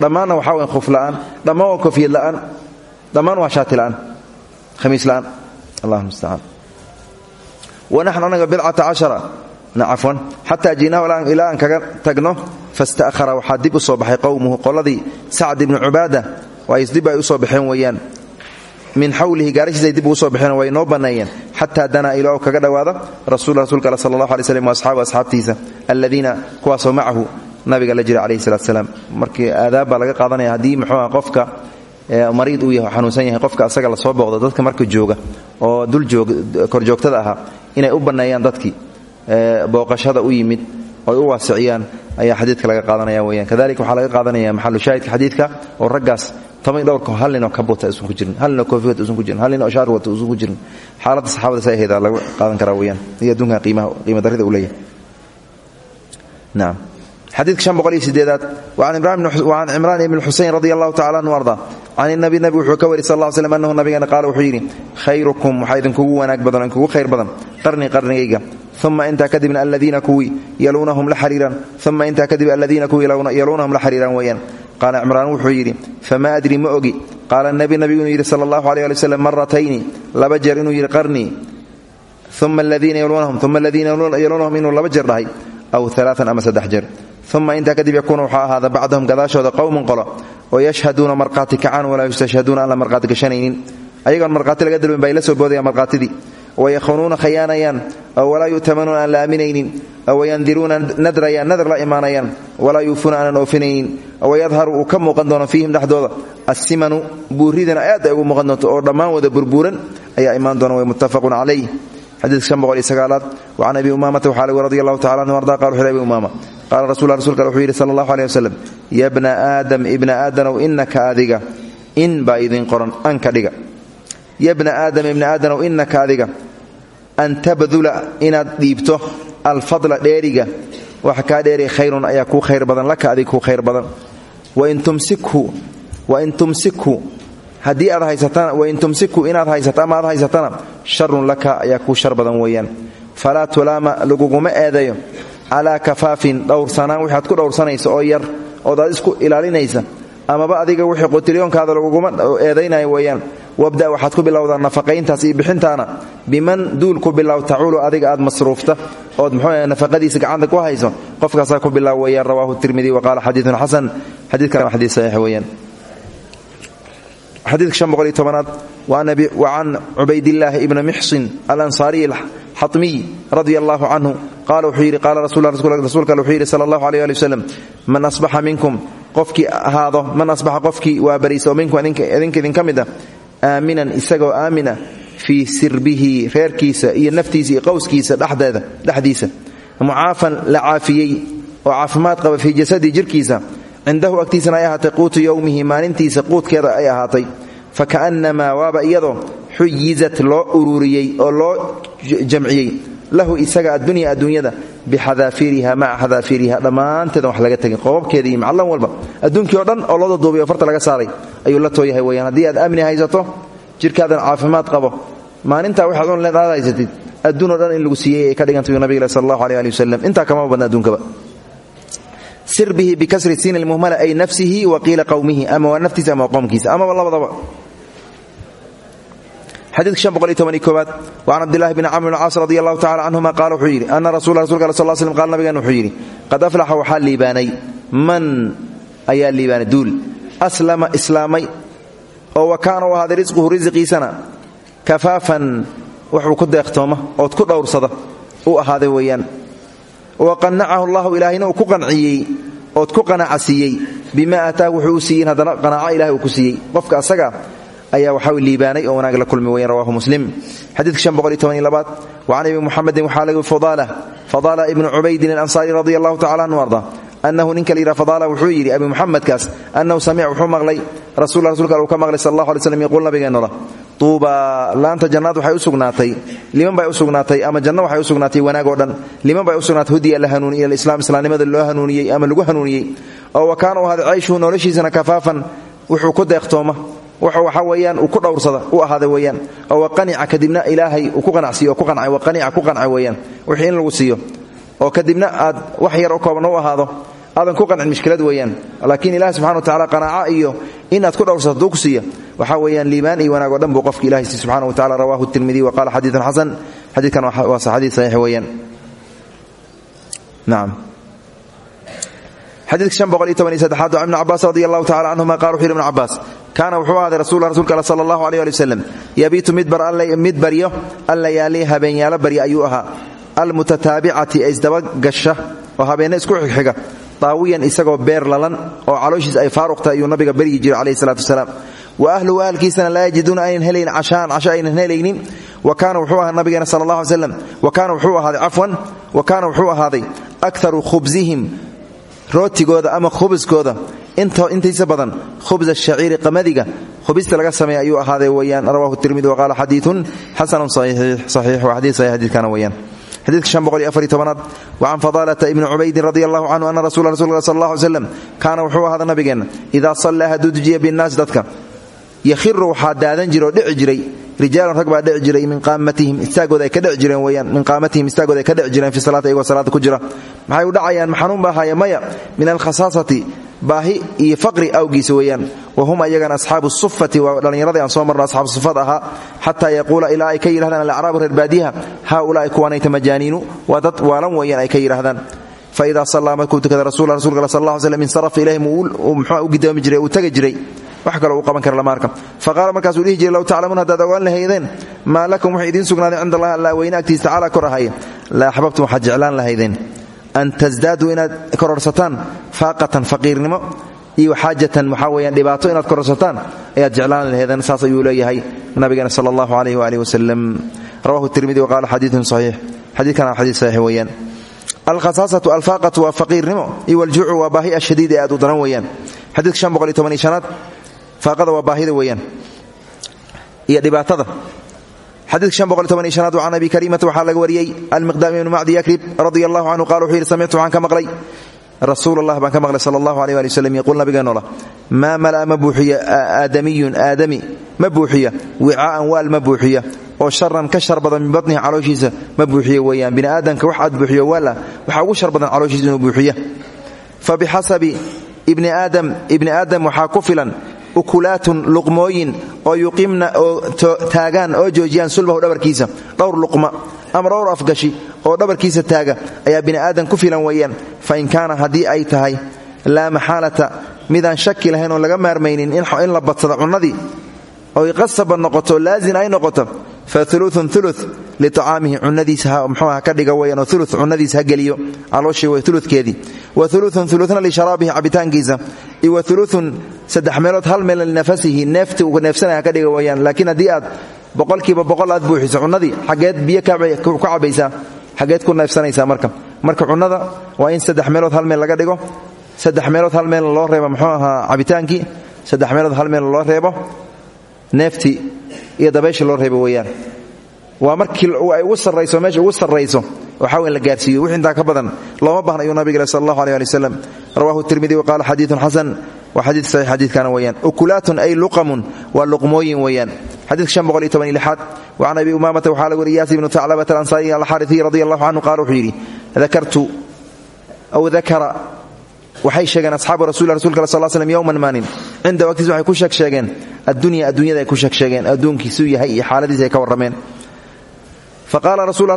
dhammaanna waxaa weyn khuf la'aan dhammaan waa koofiyad la'aan dhammaan waa shaati la'aan wanaxnu anaga bidcata cashara cafwan xataa ji'naahu ilaa aan kaga tagno fasta'hara waxaa dib u soo baxay qowmuhu qoladii sacd ibnu cubaada dib ay u soo baxeen weeyaan. Min xawlihi gaarashiisay dib ugu soo baxeen way noo banneeyeen xataa danaa ilaa kaga dhowaada rasul rasuulka al sala allah alay slm waasxaabu asxaabtiisa aladiina kuwaasoo macahu nabiga la jira calayhi qofka mariid uu yahay xanuunsan yahay. Qofka asaga la soo booqdo dadka marka jooga oo dul korjoogtada ahaa inay u banneeyaan dadkii booqashada u yimid oy u waasiciyaan ayaa xadiidka laga qaadanaya weyaan kadalika waxaa laga qaadanaya maxalu shaahidka xadiidka oo raggaas toban dhowrka hal ninoo kabuta usan ku jirin hal ninoo koofi ku jirin hal ninoo shaar wata ku jirin. Xaaladda saxaabada sa aheeda laga qaadan karaa weyaan iyo adduunkan qiimaha qiima darrida uu leeyahay. Nacam xadiidka sideedaad wacan cimraan ibni xuseyn radi allahu tacala anhu arda can inabi nabi wuxuu ka wari sal ll slm annahu nabigeena qaala wuxuu yidhi khayrukum waxaa idinkugu wanaag badan idinkugu khayr badan qarni qarnigayga uma intaa kadibna aladiina kuwii yaluunahum la xariiraan uma intaa kadib aladiina kuwii yaluunahum la xariiraan weeyaan. Qaala cimraan wuxuu yidhi famaa adri ma ogi. Qaala nabi nabigu inuu yidhi sala allahu aleh ali wslam maratayni laba jeer inuu yidhi qarnii uma aladiina yaluunahum uma aladiina yaluunahum inuu uma intaa kadib yakuunu waxaa ahaada bacdahum gadaashooda qowmun qolo oo yashhaduuna markhaati kacaan walaa yustashhaduuna aan la markhaati ayagoon markhaati laga dalbin bay la soo boodayaan markhaatidii wayakunuuna khayaanayaan oo walaa yu'tamanuuna aan la aaminaynin wayandiruuna nadrayaan nadar la imaanayaan walaa yuufuuna aanan oofinaynin wayadharu uu ka muuqan doono fiihim dhexdooda assimanu buuridana ugu muuqan oo dhammaan wada burbuuran ayaa imaan doona way muttafaqun calayh xadiidka shan boqol iyo sagaalaad wacan abi umaamata waxaa anhu arda qala wuxu abi umaama qaala rasul rasulka wuxuu yidhi sala allahu aleh wasalam ya bna aadam ibna aadanow inaka adiga in baa idin qoran an ka dhiga ya bna aadam ibna aadanow inaka adiga an tabdula inaad dhiibto alfadla dheeriga waxa kaa dheeri khayrun ayaa kuu khayr badan laka adig kuu khayr badan wain tumsikhu haddii aad haysatana wain tumsikhu inaad haysato ama aad haysatana sharun laka ayaa kuu shar badan weeyaan falaa tulaama laguguma eedayo calaa kafaafin dhowrsanaan wixaad ku dhowrsanaysa oo yar ood aad isku ilaalinaysa amaba adiga wixii qotilyoonkaada laguguma eedaynayo weeyaan. Wabda waxaad ku bilowdaa nafaqayntaas iyo bixintaana. Biman duul ku bilow adiga aad masruufta ood muxuu nafaqadiisa gacanta ku hayso qofkaasaa ku bilow weeyaan. Rawaahu tirmidi wa qaala xadiidun xasan. Xadiidkan xadiid saxiix weeyaan. Xadiidka shan boqol iyo tobanaad wa can cubaydillaahi ibni mixsin alansaariy alxatmiy radia allahu canhu qaala wuxuu yidhi qaala rasuulka wuxuu yidhi sala allahu aleh ali wasalam man asbaxa minkum qofkii ahaado man asbaxa qofkii waa bariisa oo minkum idinka idinka mid ah aaminan isagoo aamina fii sirbihi reerkiisa iyo naftiisa iyo qowskiisa dhexdeeda dhexdiisa. Mucaafan la caafiyey oo caafimaad qaba fii jasadii jirkiisa cindahu agtiisana ay ahaatay quutu yowmihi maalintiisa quudkeeda ay ahaatay. Faka'nnamaa waaba iyadoo xuyizat loo ururiyey oo jamciyey. Lahu isaga addunya adduunyada bixadaafiiriha maca xadaafiiriha dhammaanteedan wax laga tegin qoobabkeeda iyo macallan walba. Adduunkii o dhan oo looda duubay oo farta laga saaray ayuu la tooyahay weyaan haddii aad amni haysato jirkaadan caafimaad qabo. Maalintaa waxaad un aad haysatid. Adduun o dhan in lagu siiyey ay ka dhigantay nabiga sal allahu aleh ali wasalam intaa kamama badna adduunkaba sir bihi bikasri siin lmuhmala ay nafsihi wa qiila qowmihi ama waa naftiisa ama waa qowmkiisa amaba xadiidka wacan cabdillahi bni camr bn caas radi allahu tacala canhuma qaala wuxuu yidhi ana rasula rasulka al sal slm qala nabigan wuxuu yidhi qad aflaxa waxaa liibaanay. Man ayaa liibaanay? Duul. Aslama islaamay. Oo wa kaana u ahaaday risquhu risiqiisana kafaafan waxuu ku deeqtooma ood ku dhowrsada. U ahaaday weeyaan. Wa qanacahu allahu ilaahayna uu ku qanciyey ood ku qanaca siiyey bima aataahu wuxuu u haddana siiyey. Asaga ayaa waxaa liibaanay oo wanaag la kulmi weyan rawahu muslim. Xadiidka labaad wacan abi muxamedin waxaa laga fadaala ibnu cubaydin alansaari radi allahu tacala anhu arda anahu ninka la fadaala wuxuu yidhi abi muxamedkaas annahu samic wuxuu maqlay rasul rasulka uu ka maqlay sal allahu alay slam yaquul nabigeennada tuuba laanta jannaad waxay u liman bay u ama janno waxay u wanaag oo dhan liman bay u hudiya la hanuuniy ila islaam islaamnimada loo hanuuniyey ama lagu hanuuniyey oo wa kaana u ahaaday cayshuhu noloshiisana wuxuu ku deeqtooma wuxuu waxa weeyaan uu ku dhowrsada u ahaaday weeyaan oo waqanica kadibna ilaahay uu ku qanacsiiyo oo ku qancay waqanica ku qancay weeyaan wixii in lagu siiyo. Oo kadibna aad wax yar oo kooban u ahaado aadan ku qancin mishkilad weeyaan. Laakiin ilahi subxana wa tacala qanaaco iyo inaad ku dhowrsato duu ku siiya waxaa weeyaan liibaan iyo wanaag o dhan buu qofka ilahi si subxana wa tacala rawahu tirmidiy wa qala xadiidun xasan. Xadiidkan waa xadiid saxiix weeyaan. Nacam xadiidka waa ibnu cabaas radi allahu tacala canhuma qala wuxu yidhi ibnu cabaas kaana wuxuu ahaaday rasul rasulka al sala allahu aleyh ali wasalam yabiitu mid baryo allayaali habeenyaalo barya ayuu ahaa almutataabicati ee isdabagasha oo habeenna isku xigxiga daawiyan isagoo beer lalan oo calooshiis ay faaruqta ayuu nabiga baryi jiray calayhi salatu wasalaam wa ahluhu ahalkiisana laa yajiduuna aynan helayn cashaan casho helaynin wa kaana wuxuu ahaa nabigeena sala allah alay slam wa kaana wuxuu ahaaday cafwan wa kaana wuxuu ahaaday akharu khubsihim rootigooda ama khubuskooda intiisa badan khubsa shaciiri qamadiga khubista laga sameeya ayuu ahaaday weyaan rawahu tirmidi waqaala xadiiun xasanun saxiix waa xadii saxiix xadiidkana weyaan xadiidka shan boqol iyo afar iyo tobanaad wa can fadaalata ibni cubaydin radi allahu canhu ana rasula rasulka sal allah alay slam wuxuu ahaada nabigeenna idaa sallaa hadduu dujiya binnaasi dadka yakhiru waxaa daadan dhici jiray rijaalun rag baa dhici jiray min qaamatihim istaagooda ka dhici jireen weyaan min qaamatihim istaagooda ka dhici jireen fi salaata iyagoo salaada ku jira. Maxay u dhacayaan? Maxanuun ba ahaaya maya min alkhasaasati baahi iyo faqri awgiisa weeyaan. Wa hum ayagana asxaabu sufati waa dhallinyaradii aan soo marno asxaabu sufad ahaa xataa yaquula ilaa ay ka yidhahdaan alacraabu reer baadiyaha haaulaai kuwaanayta majaaniinu waa dad waalan weeyaan ay ka yidhahdaan faida sallaa markuu tukada rasul rasulka sal lla slm insarafa ilayhim muxuu u gidoomi jiray uu tagi jiray. Wax kaloo uu qaban kara lama arka fa qaala markaasuu dhihi jiray low taclamuun haddaad ogaan lahaydeen maa lakum wuxuu idiin sugnaaday cinda allahi alla weyne agtiisa tacaala la axbabtum waxaad lahaydeen an tasdaaduu inaad kororsataan faaqatan faqiirnimo iyo xaajatan waxaa weyaan dhibaato inaad kororsataan ayaad jeclaan saas ayuu leeyahay nabigeena sala allahu alayh waaalih wasalam rawahu tirmidi waqaala xadiidun saxiix. Xadiidkana xadiid saxiix weeyaan. Alkhasaasatu alfaaqatu waa faqiirnimo iyo waljuucu waa baahi ashadiid ee aad u daran weeyaan. Xadiidka shanaad faaqada waa baahida weeyaan. Iyo dhibaatada xadiidka can abi karimata waxaa laga wariyey almiqdaam ibnu macdi yakrib radia allahu canhu qala wuxuu yidhi samictu waxaan ka maqlay rasuul allah baan ka maqlay sala allahu aleh ali waslem yaquul nabigeenoola maa mala'a ma buuxiya aadamiyun aadami ma buuxiya wicaa'an waal ma buuxiya oo sharan ka shar badan min batnihi calooshiisa ma buuxiyo weeyaan bini aadamka wax aad buuxiyo waala waxaa ugu shar badan calooshiisa inuu buuxiya. Fa bixasabi ibni aadam ukulaatun luqmooyin oo yuqimna oo taagaan oo joojiyaan sulbahu dhabarkiisa. Dhowr luqma ama dhowr afgashi oo dhabarkiisa taaga ayaa bini aadam ku filan weeyaan. Fa in kaana haddii ay tahay laa maxaalata midaan shaki lahayn oon laga maarmaynin in la badsado cunnadii oy qasaba noqoto laazin ay noqoto fa uluun ulu liacaamihi cunadiisa mxuuha ka dhiga weyaan ulu cunadiisa ha geliyo. Calooshii way ulukeedii wa uluun uluna lisharaabihi cabitaankiisa. Iyo wa uluun saddex meelood hal meel linafasihi neefti uu neefsanaya ka dhiga weyaan laakiin haddii aad boqolkiiba boqol aad buuxiso cunnadii xaggeed biyo ku cabaysaa xaggeed ku neefsanaysaa marka. Marka cunnada waa in saddex meelood hal meel laga dhigo. Saddex meelood hal meel loo reebo mxuu ahaa cabitaankii. Saddex meelood hal meel loo reebo. Neeftii iyo dabaysha loo reebo waa markii ay ugu sarrayso meesha ugu sarrayso. Waxaa weyn la gaarsiiyo wix intaa ka badan looma baahna ayuu nabiga sal allahu aleh ali wasalam rawahu tirmidi wa qaala xadiidun xasan. Waa xadiid saxiix xadiidkana weeyaan. Ukulaatun ay luqamun. Waa luqmooyin weeyaan. Xadiidka shan boqol iyo toban iyo lixaad wa can abi umaamata waxaa lagu wari iyaas ibnu taclabata alansaariy alxaariiy radi allahu canhu qaala wuxuu yidhi dakartu aw dakara. Waxay sheegeen asxaabu rasul rasulka sal slm yowman maalin cinda waqtiis waxay ku sheeg sheegeen addunya adduunyada ay ku sheeg sheegeen adduunkiisuu yahay iyo xaaladiisa ay ka warrameen faqaala rasuulka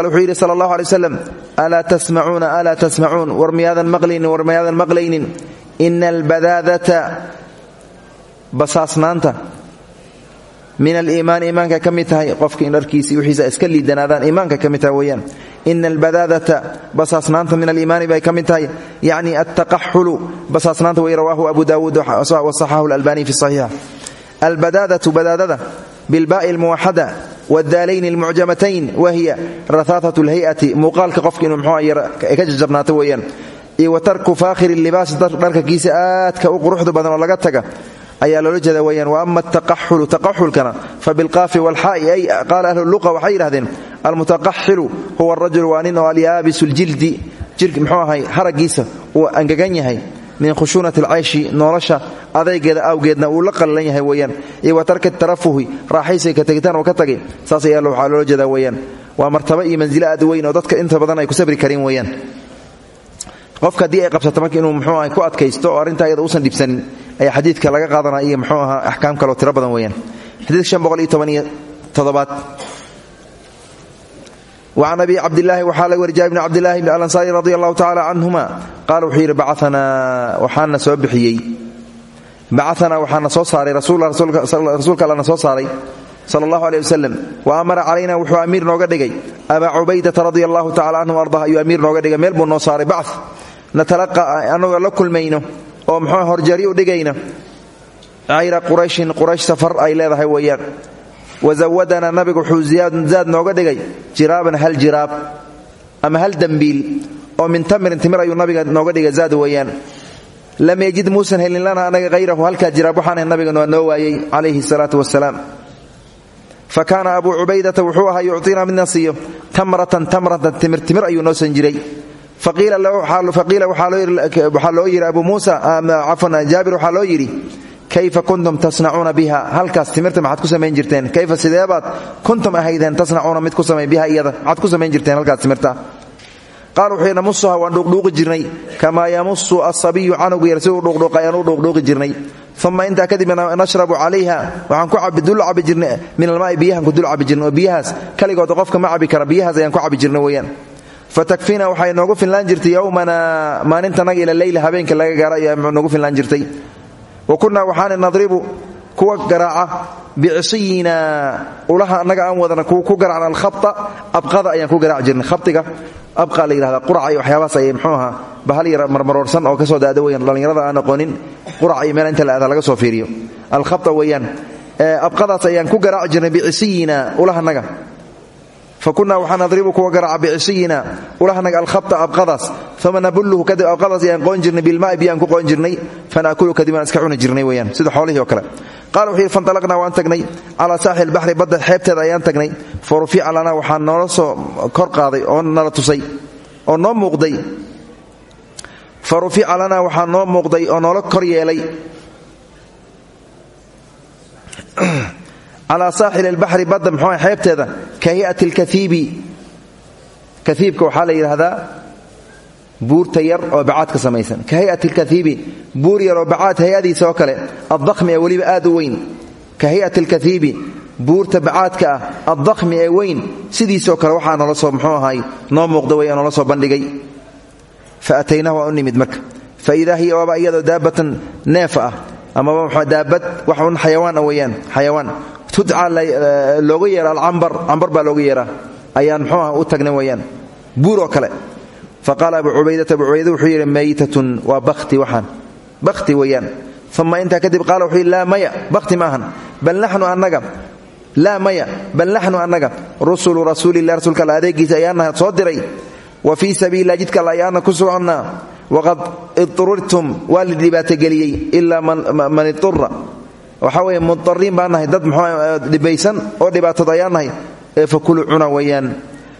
ale wuxuu yidhi sal allahu alay waslam alaa tasmacuuna alaa tasmacuun? War miyaadan maqlaynin war miyaadan maqlaynin? Ina albadaadata basaasnaanta min aliimaani iimaanka ka mid tahay qofka in dharkiisi wixiisa iska liidanaadaan iimaanka ka mid tahay weeyaan. Ina albadaadata basaasnaanta min aliimaani bay ka mid tahay. Yacni altaqaxulu basaasnaanta way rawaahu abu daawuud wasaxahu lalbani fi saxiixa. Albadaadatu badaadada bilbaai almuwaxada wadaalayn almucjamatayn wahiya rahaahatu lhay'ati muuqaalka qofka inuu mxuu ka jajabnaato weeyaan iyo wa tarku faakhiri libaasi dharka kiisa aadka u quruxda badan oo laga taga ayaa loola jeeda weyaan wa ama ataqaxulu taqaxulkana fa bilqaafi walxaa'i ay qaala ahlu luqa waxay yidhahdeen almutaqaxilu huwa arajul waa nin oo alyaabisu ljildi min khushuunati alcayshi nolosha adaygeeda awgeedna uu la qallalan yahay weeyaan. Iyo wa tarki tarafuhi raaxaysiga ka tegitaan oo ka tagay saas ayaa waxaa loola jeedaa weeyaan. Waa martaba iyo mansilo aad weyn oo dadka inta badan ay ku sabri karin weeyaan. Qofka haddii ay qabsato inuu muxuu aha ku adkaysto oo arrintaa iyada uusan dhibsanin ayaa xadiidka laga qaadanaya iyo muxuu ahaa axkaam kaloo tiro badan weeyaan. Xadiidka shan wacan abi cabdilaahi waxaa laga wari jaabir bn cabdillahi bn alansaari radi allahu tacala canhuma qaala wuxuu yidhi bacaanaa waxaana soo bixiyey. Bacaanaa waxaana soo saaray rasuulka allana soo saaray sala allahu aleh wasalam wa amara calayna wuxuu amiir nooga dhigay. Abaa cubaydata radia allahu tacala canhu ardah ayuu amiir nooga dhigay. Meel buu noo saaray bac natalaqa annagoo la kulmayno oo muxuu horjari u dhigayna. Cayra qurayshin quraysh safar ay leedahay wazawadanaa nabigu wuxuu zaad nooga dhigay jiraaban hal jiraab ama hal dembiil oo min tamirin timir ayuu nabiga nooga dhigay zaad weeyaan lam yajid muusan helin lana anaga hayrahu halkaa jiraab waxaan nabigan noo waayey calayhi salaatu wasalaam fa kaana abuu wuxuu ahaa yucطinaa midna siiyo tamratan tamratan timir timir ayuu noo san jiray faqiila waxaa loo yidhi abu muusa cafwan jaabir waxaa loo yidhi kayfa kuntum tasnacuuna biha halkaas timirta maxaad ku samayn jirteen kayfa sideebaad kuntum ahaydeen tasnacuuna mid ku samay biha iyada maxaad ku samayn jirteen halkaas timirta qaal wuxuu namusuha waan dhuuqdhuuqi jirnay kamaa yamusu asabiyu canugu yar siduu dhuuqdhuuqa ayaan u dhuuqdhuuqi jirnay uma intaa kadib nashrabu calayha waxaan dul cabi jirnay min almaai biyahan ku dul cabi jirnay oo biyahaas kaligood qofka ma cabi kara biyahaas ayaan ku cabi jirnay weeyaan fatakfina waxay noogu finlaan jirtay yowmana maalintanaga ila leyla habeenka wa kunnaa waxaana nadribu kuwa garaaca bicisiyina ulaha annaga aan wadana kuwa ku garacna alkhata abqada ayaan ku garaaci jirnay khaiga abqa la yidhahda qurac iyo waxyaabahaas ayay mxuu ahaa bahal yar marmaroorsan oo ka soo daada weyan dhallinyarada aan aqoonin qurac iyo meel inta la aada laga soo fiiriyo. Alkhata weeyaan abqadaas ayaan ku fakunaa waxaa nadribu kuwa garaaca bicisiyina ulahanaga alkhata abqadaas uma nabulluhu kadib abqadaas ayaan qoon jirnay bilmaai biyaan ku qoon jirnay fanaakulu kadib aan iska cuni jirnay weyaan sida xoolihii oo kale qaal wuxuu yidhi fantalaqnaa waan tagnay calaa saaxil baxri badda xeebteeda ayaan tagnay fa rufica lanaa waxaa noola soo muuqday oo noola kor yeelay calaa saaxil albaxri badda mxuu xeebteeda ka hi'ati alkaiibi kaiibka waxaa la yidhaahdaa buurta yar oo bacaad ka samaysan. Ka hayati alkaiibi buur yar oo bacaad hay'adiisa oo kale addahmi ee weliba aad u weyn. Ka hayati alkaiibi buurta bacaadka ah addahmi ee weyn. Sidiisoo kale waxaa noola soo muxuu ahay noo muuqda wey noola soo bandhigay. Fa ataynah waa u nimid marka. Fa idaa hiya waaba iyadoo daabatan neef ah amaba daabad wax un xayawaan ah weeyaan xayawaan tudca looga yeera alcambar. Cambar baa looga yeeraa. Ayaan mxuu ah u tagnay weeyaan buur oo kale. Faqaala abu cubaydata abu cubayda wuxuu yidhi maytatun waa bakti waxaan. Bakti weeyaan uma intaa kadib qaala wuxuu yidhi maya. Bakti maahan bal naxnu annaga laa maya. Bal naxnu annaga rusulu rasuulilah rasuulka alla adeegiisa ayaana soo diray. Wa fii sabiililah jidka alla ayaana ku soconnaa. Waqad idtururtum waa la dhibaatogeliyey ilaa man idura waxaa weeye mudariin baan nahay. Dad mxuu dhibaysan oo dhibaatood ayaan nahay ee fakuluu cuna weeyaan.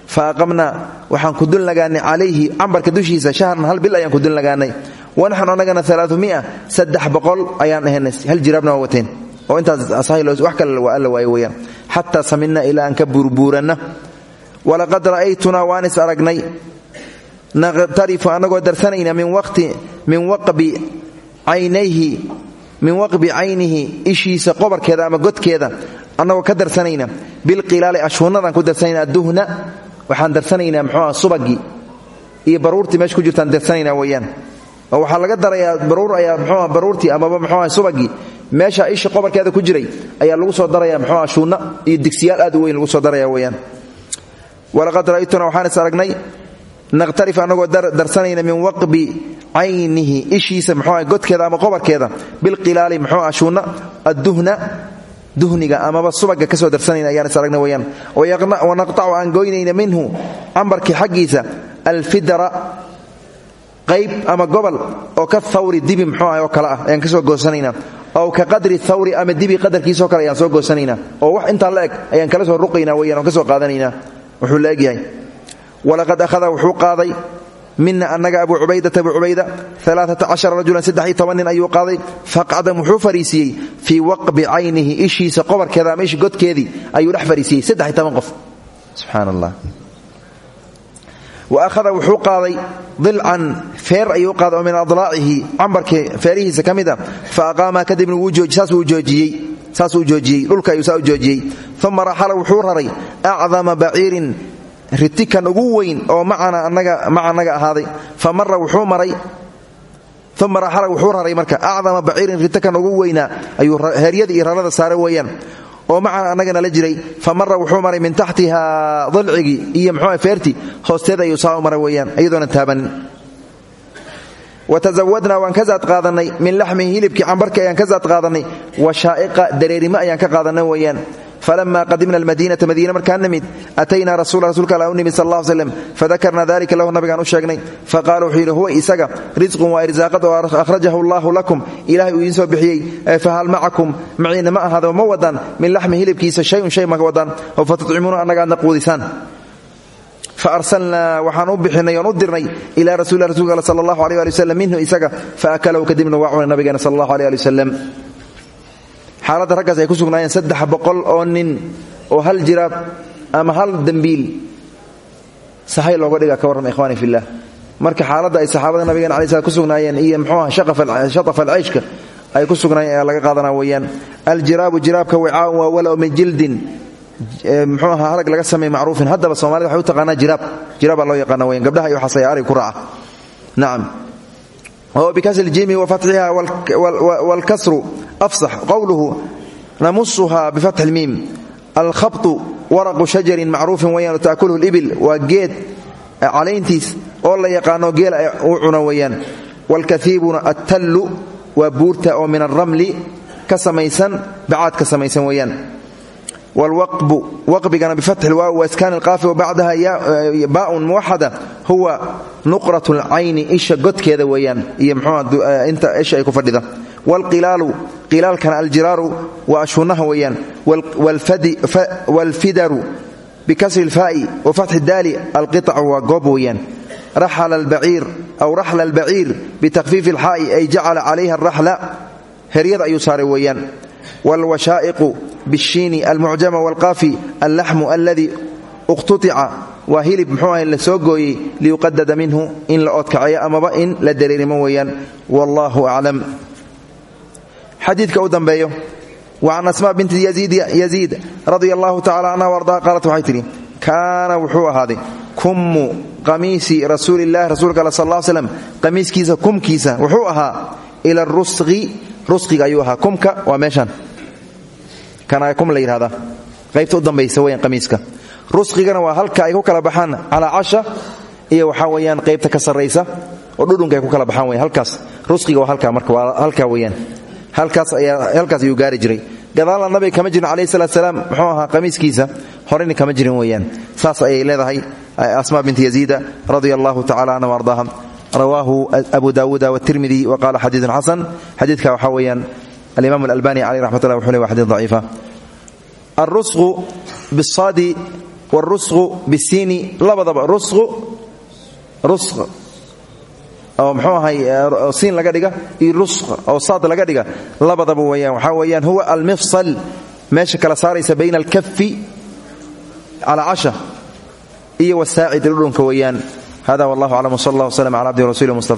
Faaqamna waxaan ku dulnagaanay calayhi cambarka dushiisa shahran hal bil ayaan ku dulnagaanay wanaxnu annagana aaumiya saddex boqol ayaan ahaynay. Hal jiraabna wateen. Oo intaas wax kale alla waaye weyaan xataa samina ilaa aan ka buurbuuranna walaqad ra'aytunaa waan is aragnay. Naqtarifu annagoo darsanayna min waqbi caynayhi min waqbi caynihi ishiisa qobarkeeda ama godkeeda annagoo ka darsanayna bilqilaali ashuunadaan ku darsanayna adduhna waxaan darsanaynaa mxuuah subagii. Iyo baruurtii meesha ku jirtaan darsanaynaa weeyaan. Oo laga darayaa baruur ayaa mxuuah baruurtii amaba mxuuah subagii. Meesha isha qobarkeeda ku jiray ayaa lagu soo daraya mxuuah shuunna iyo digsiyaal aad weyn lagu soo daraya weeyaan. Walaqad ra'aytuna waxaan is aragnay naqtarif annagoo darsanayna min waqbi caynihi ishiisa mxuuah godkeeda ama qobarkeeda bilqilaali mxuuah shuunna adduhna duhniga amaba subaga ka soo darsanayna ayaan is aragna weyaan wanaqtacu aan goynayna minhu cambarkii xaggiisa alfidra qayb ama gobol oo ka thawri dibi mxuu ah oo ah ayaan ka soo goosanayna ow ka qadri thawri ama dibi qadarkiisoo kale ayaan soo goosanayna oo wax intaa la eg ayaan kala soo ruqayna weyan oo ka soo qaadanaynaa wuxuu la egyahay walaqad ahada wuxuu qaaday mina annaga abu cubaydata abu cubayda rajulan ayuu qaaday. Faqcadam wuxuu fariisiiyey fii waqbi caynihi ishiisa qobarkeeda ama ishi godkeedii ayuu dhex fariisiiyey qof. Subxaan allah wa ahada wuxuu qaaday dilcan feer ayuu qaaday oo min adlaacihi cambarkii feerihiisa ka mid a fa aqaamaa kadibna saasuu joojiyey dhulka ayuu saa u joojiyey. Uma raxala wuxuu raray acdama baciirin ritikan ugu weyn oo macana anaga ahaaday. Fa mara wuxuu maray uma raxala wuxuu raray marka. Acdama baciirin ritikan ugu weynaa ayuu heeryadii iyo rarada saare weeyaan. Oo macana annagana la jiray. Fa mara wuxuu maray min taxtiha dilcigii iyo mxuu feerti. Hoosteeda ayuu saa u maray weeyaan iyadoona taabanin. Watazawadnaa waan ka qaadanay min laxmihi hilibkii cambarka ayaan ka zaad qaadanay wa shaa'iqa dareerimo ayaan ka qaadanay weeyaan falama qadimna almadiinata madiina markaan nimid ataynaa rasula rasuulka alla u nimid sal alla slem fadakarna dalika lahu nabigaan u sheegnay faqala wuxuu yidhi huwa isaga risqun waa irsaaqad oo akhrajahu allahu lakum ilahay uu idiin soo bixiyey fahal macakum maciina ma ahaado ma wadaan min laxmi hilibkiisa shayun shay ma wadaan oo fatutcimuuna annaga aadna quudisaan faarsalnaa waxaan u bixinay oon u dirnay ilaa rasuli rasulka sal allahu aleh ali xaaladda raggaas ay ku sugnaayeen saddex boqol oo nin oo hal jiraab ama hal dembiil sahay looga dhiga ka warrama ikhwani fillah. Marka xaaladda ay saxaabada nabigeena alai slam ku sugnaayeen iyo mxuuaha shatafa alceyshka ay ku sugnaayeen ayaa laga qaadana weeyaan. Aljiraabu jiraabka wicaaun waa walow min jildin. Mxuu ahaa harag laga sameey macruufin. Haddaba somalida waxay u taqaanaa jiraab. Jiraabaa loo yaqaana weyan gabdhaha iyo waxaas ayaa arig ku raaca. Nacam wahuwa bikasri ljimi wa fatxiha waalkasru afsax qowluhu namusuha bifatxi lmiim alkhabtu waraqu shajarin macruufin weyaan taakuluhu libil waa geed calayntiis oo la yaqaano geela u cuna weeyaan. Waalkaiibuna attallu waa buurta oo min alramli ka samaysan bacaad ka samaysan weeyaan wlwaqbu waqbigana bifatxi lwaaw waiskaan alqaafi wabacdaha baaun muwaxada huwa nuqrat lcayni isha godkeeda weeyaan iyo mxuuha inta isha ay ku fadhida wlqilaalu qilaalkana aljiraaru waa ashuunaha weeyaan waalfidaru bikasri lfaa'i wafatxi daali alqiطcu waa goob weeyaan raxla albaciir aw raxla albaciir bitakfiifi alxaa'i ay jacala calayha araxla heryada ayuu saaray weeyaan wlwashaa'iqu bishiini almucjama waalqaafi allaxmu alladii uqtutica waa hilib muxuu aha la soo gooyey liyuqadada minhu in la oodkaceeyo amaba in la dareerimo weeyaan wallahu aclam xadiidka u dambeeyo wa can asma binti yaziid radia allahu tacala canha ardaa qaalat waxay tidhi kaana wuxuu ahaaday kummu qamiisi rasuulillahi rasuulka all sal slam qamiiskiisa kumkiisa wuxuu ahaa rusqiga ayuu ahaa. Kumka waa meeshaan kana kum la yidhahdaa qaybta u dambaysa weyaan qamiiska. Rusqigana waa halka ay ku kala baxaan calaa casha iyo waxaa weeyaan qaybta ka sarraysa oo dhudhunka ay ku kala baxaan weyan halkaas rusqiga waa halkaa marka waa halkaa weeyaan. Halkaas ayaa halkaas ayuu gaari jiray. Gadaalna nabiga kama jirin calayhi salaatu salaam muxuu ahaa qamiiskiisa? Horena kama jirin weeyaan. Saas ayay leedahay asma binti yaziida radia allahu canha ardaaha rawaahu abu dawuuda wtirmidi wa qala xadiiun xasan xadiidka waxaa weeyaan alimaam alalbani caleyh raxmat llah wuxuu le wa xadii daciifa. Alrusqu bisaadi wاlrusqu bisiini labadaba rusqu rusq. Oo mxuu ahay siin laga dhiga iyo rusq oo saad laga dhiga. Labadaba weyaan waxaa weeyaan huwa almifsal meesha kala saaraysa bayna alkafi calaa casha iyo wasaacid dhudhunka weeyaan hada wallah aclam wsal allah wslm cala abdihi rasuli mustafa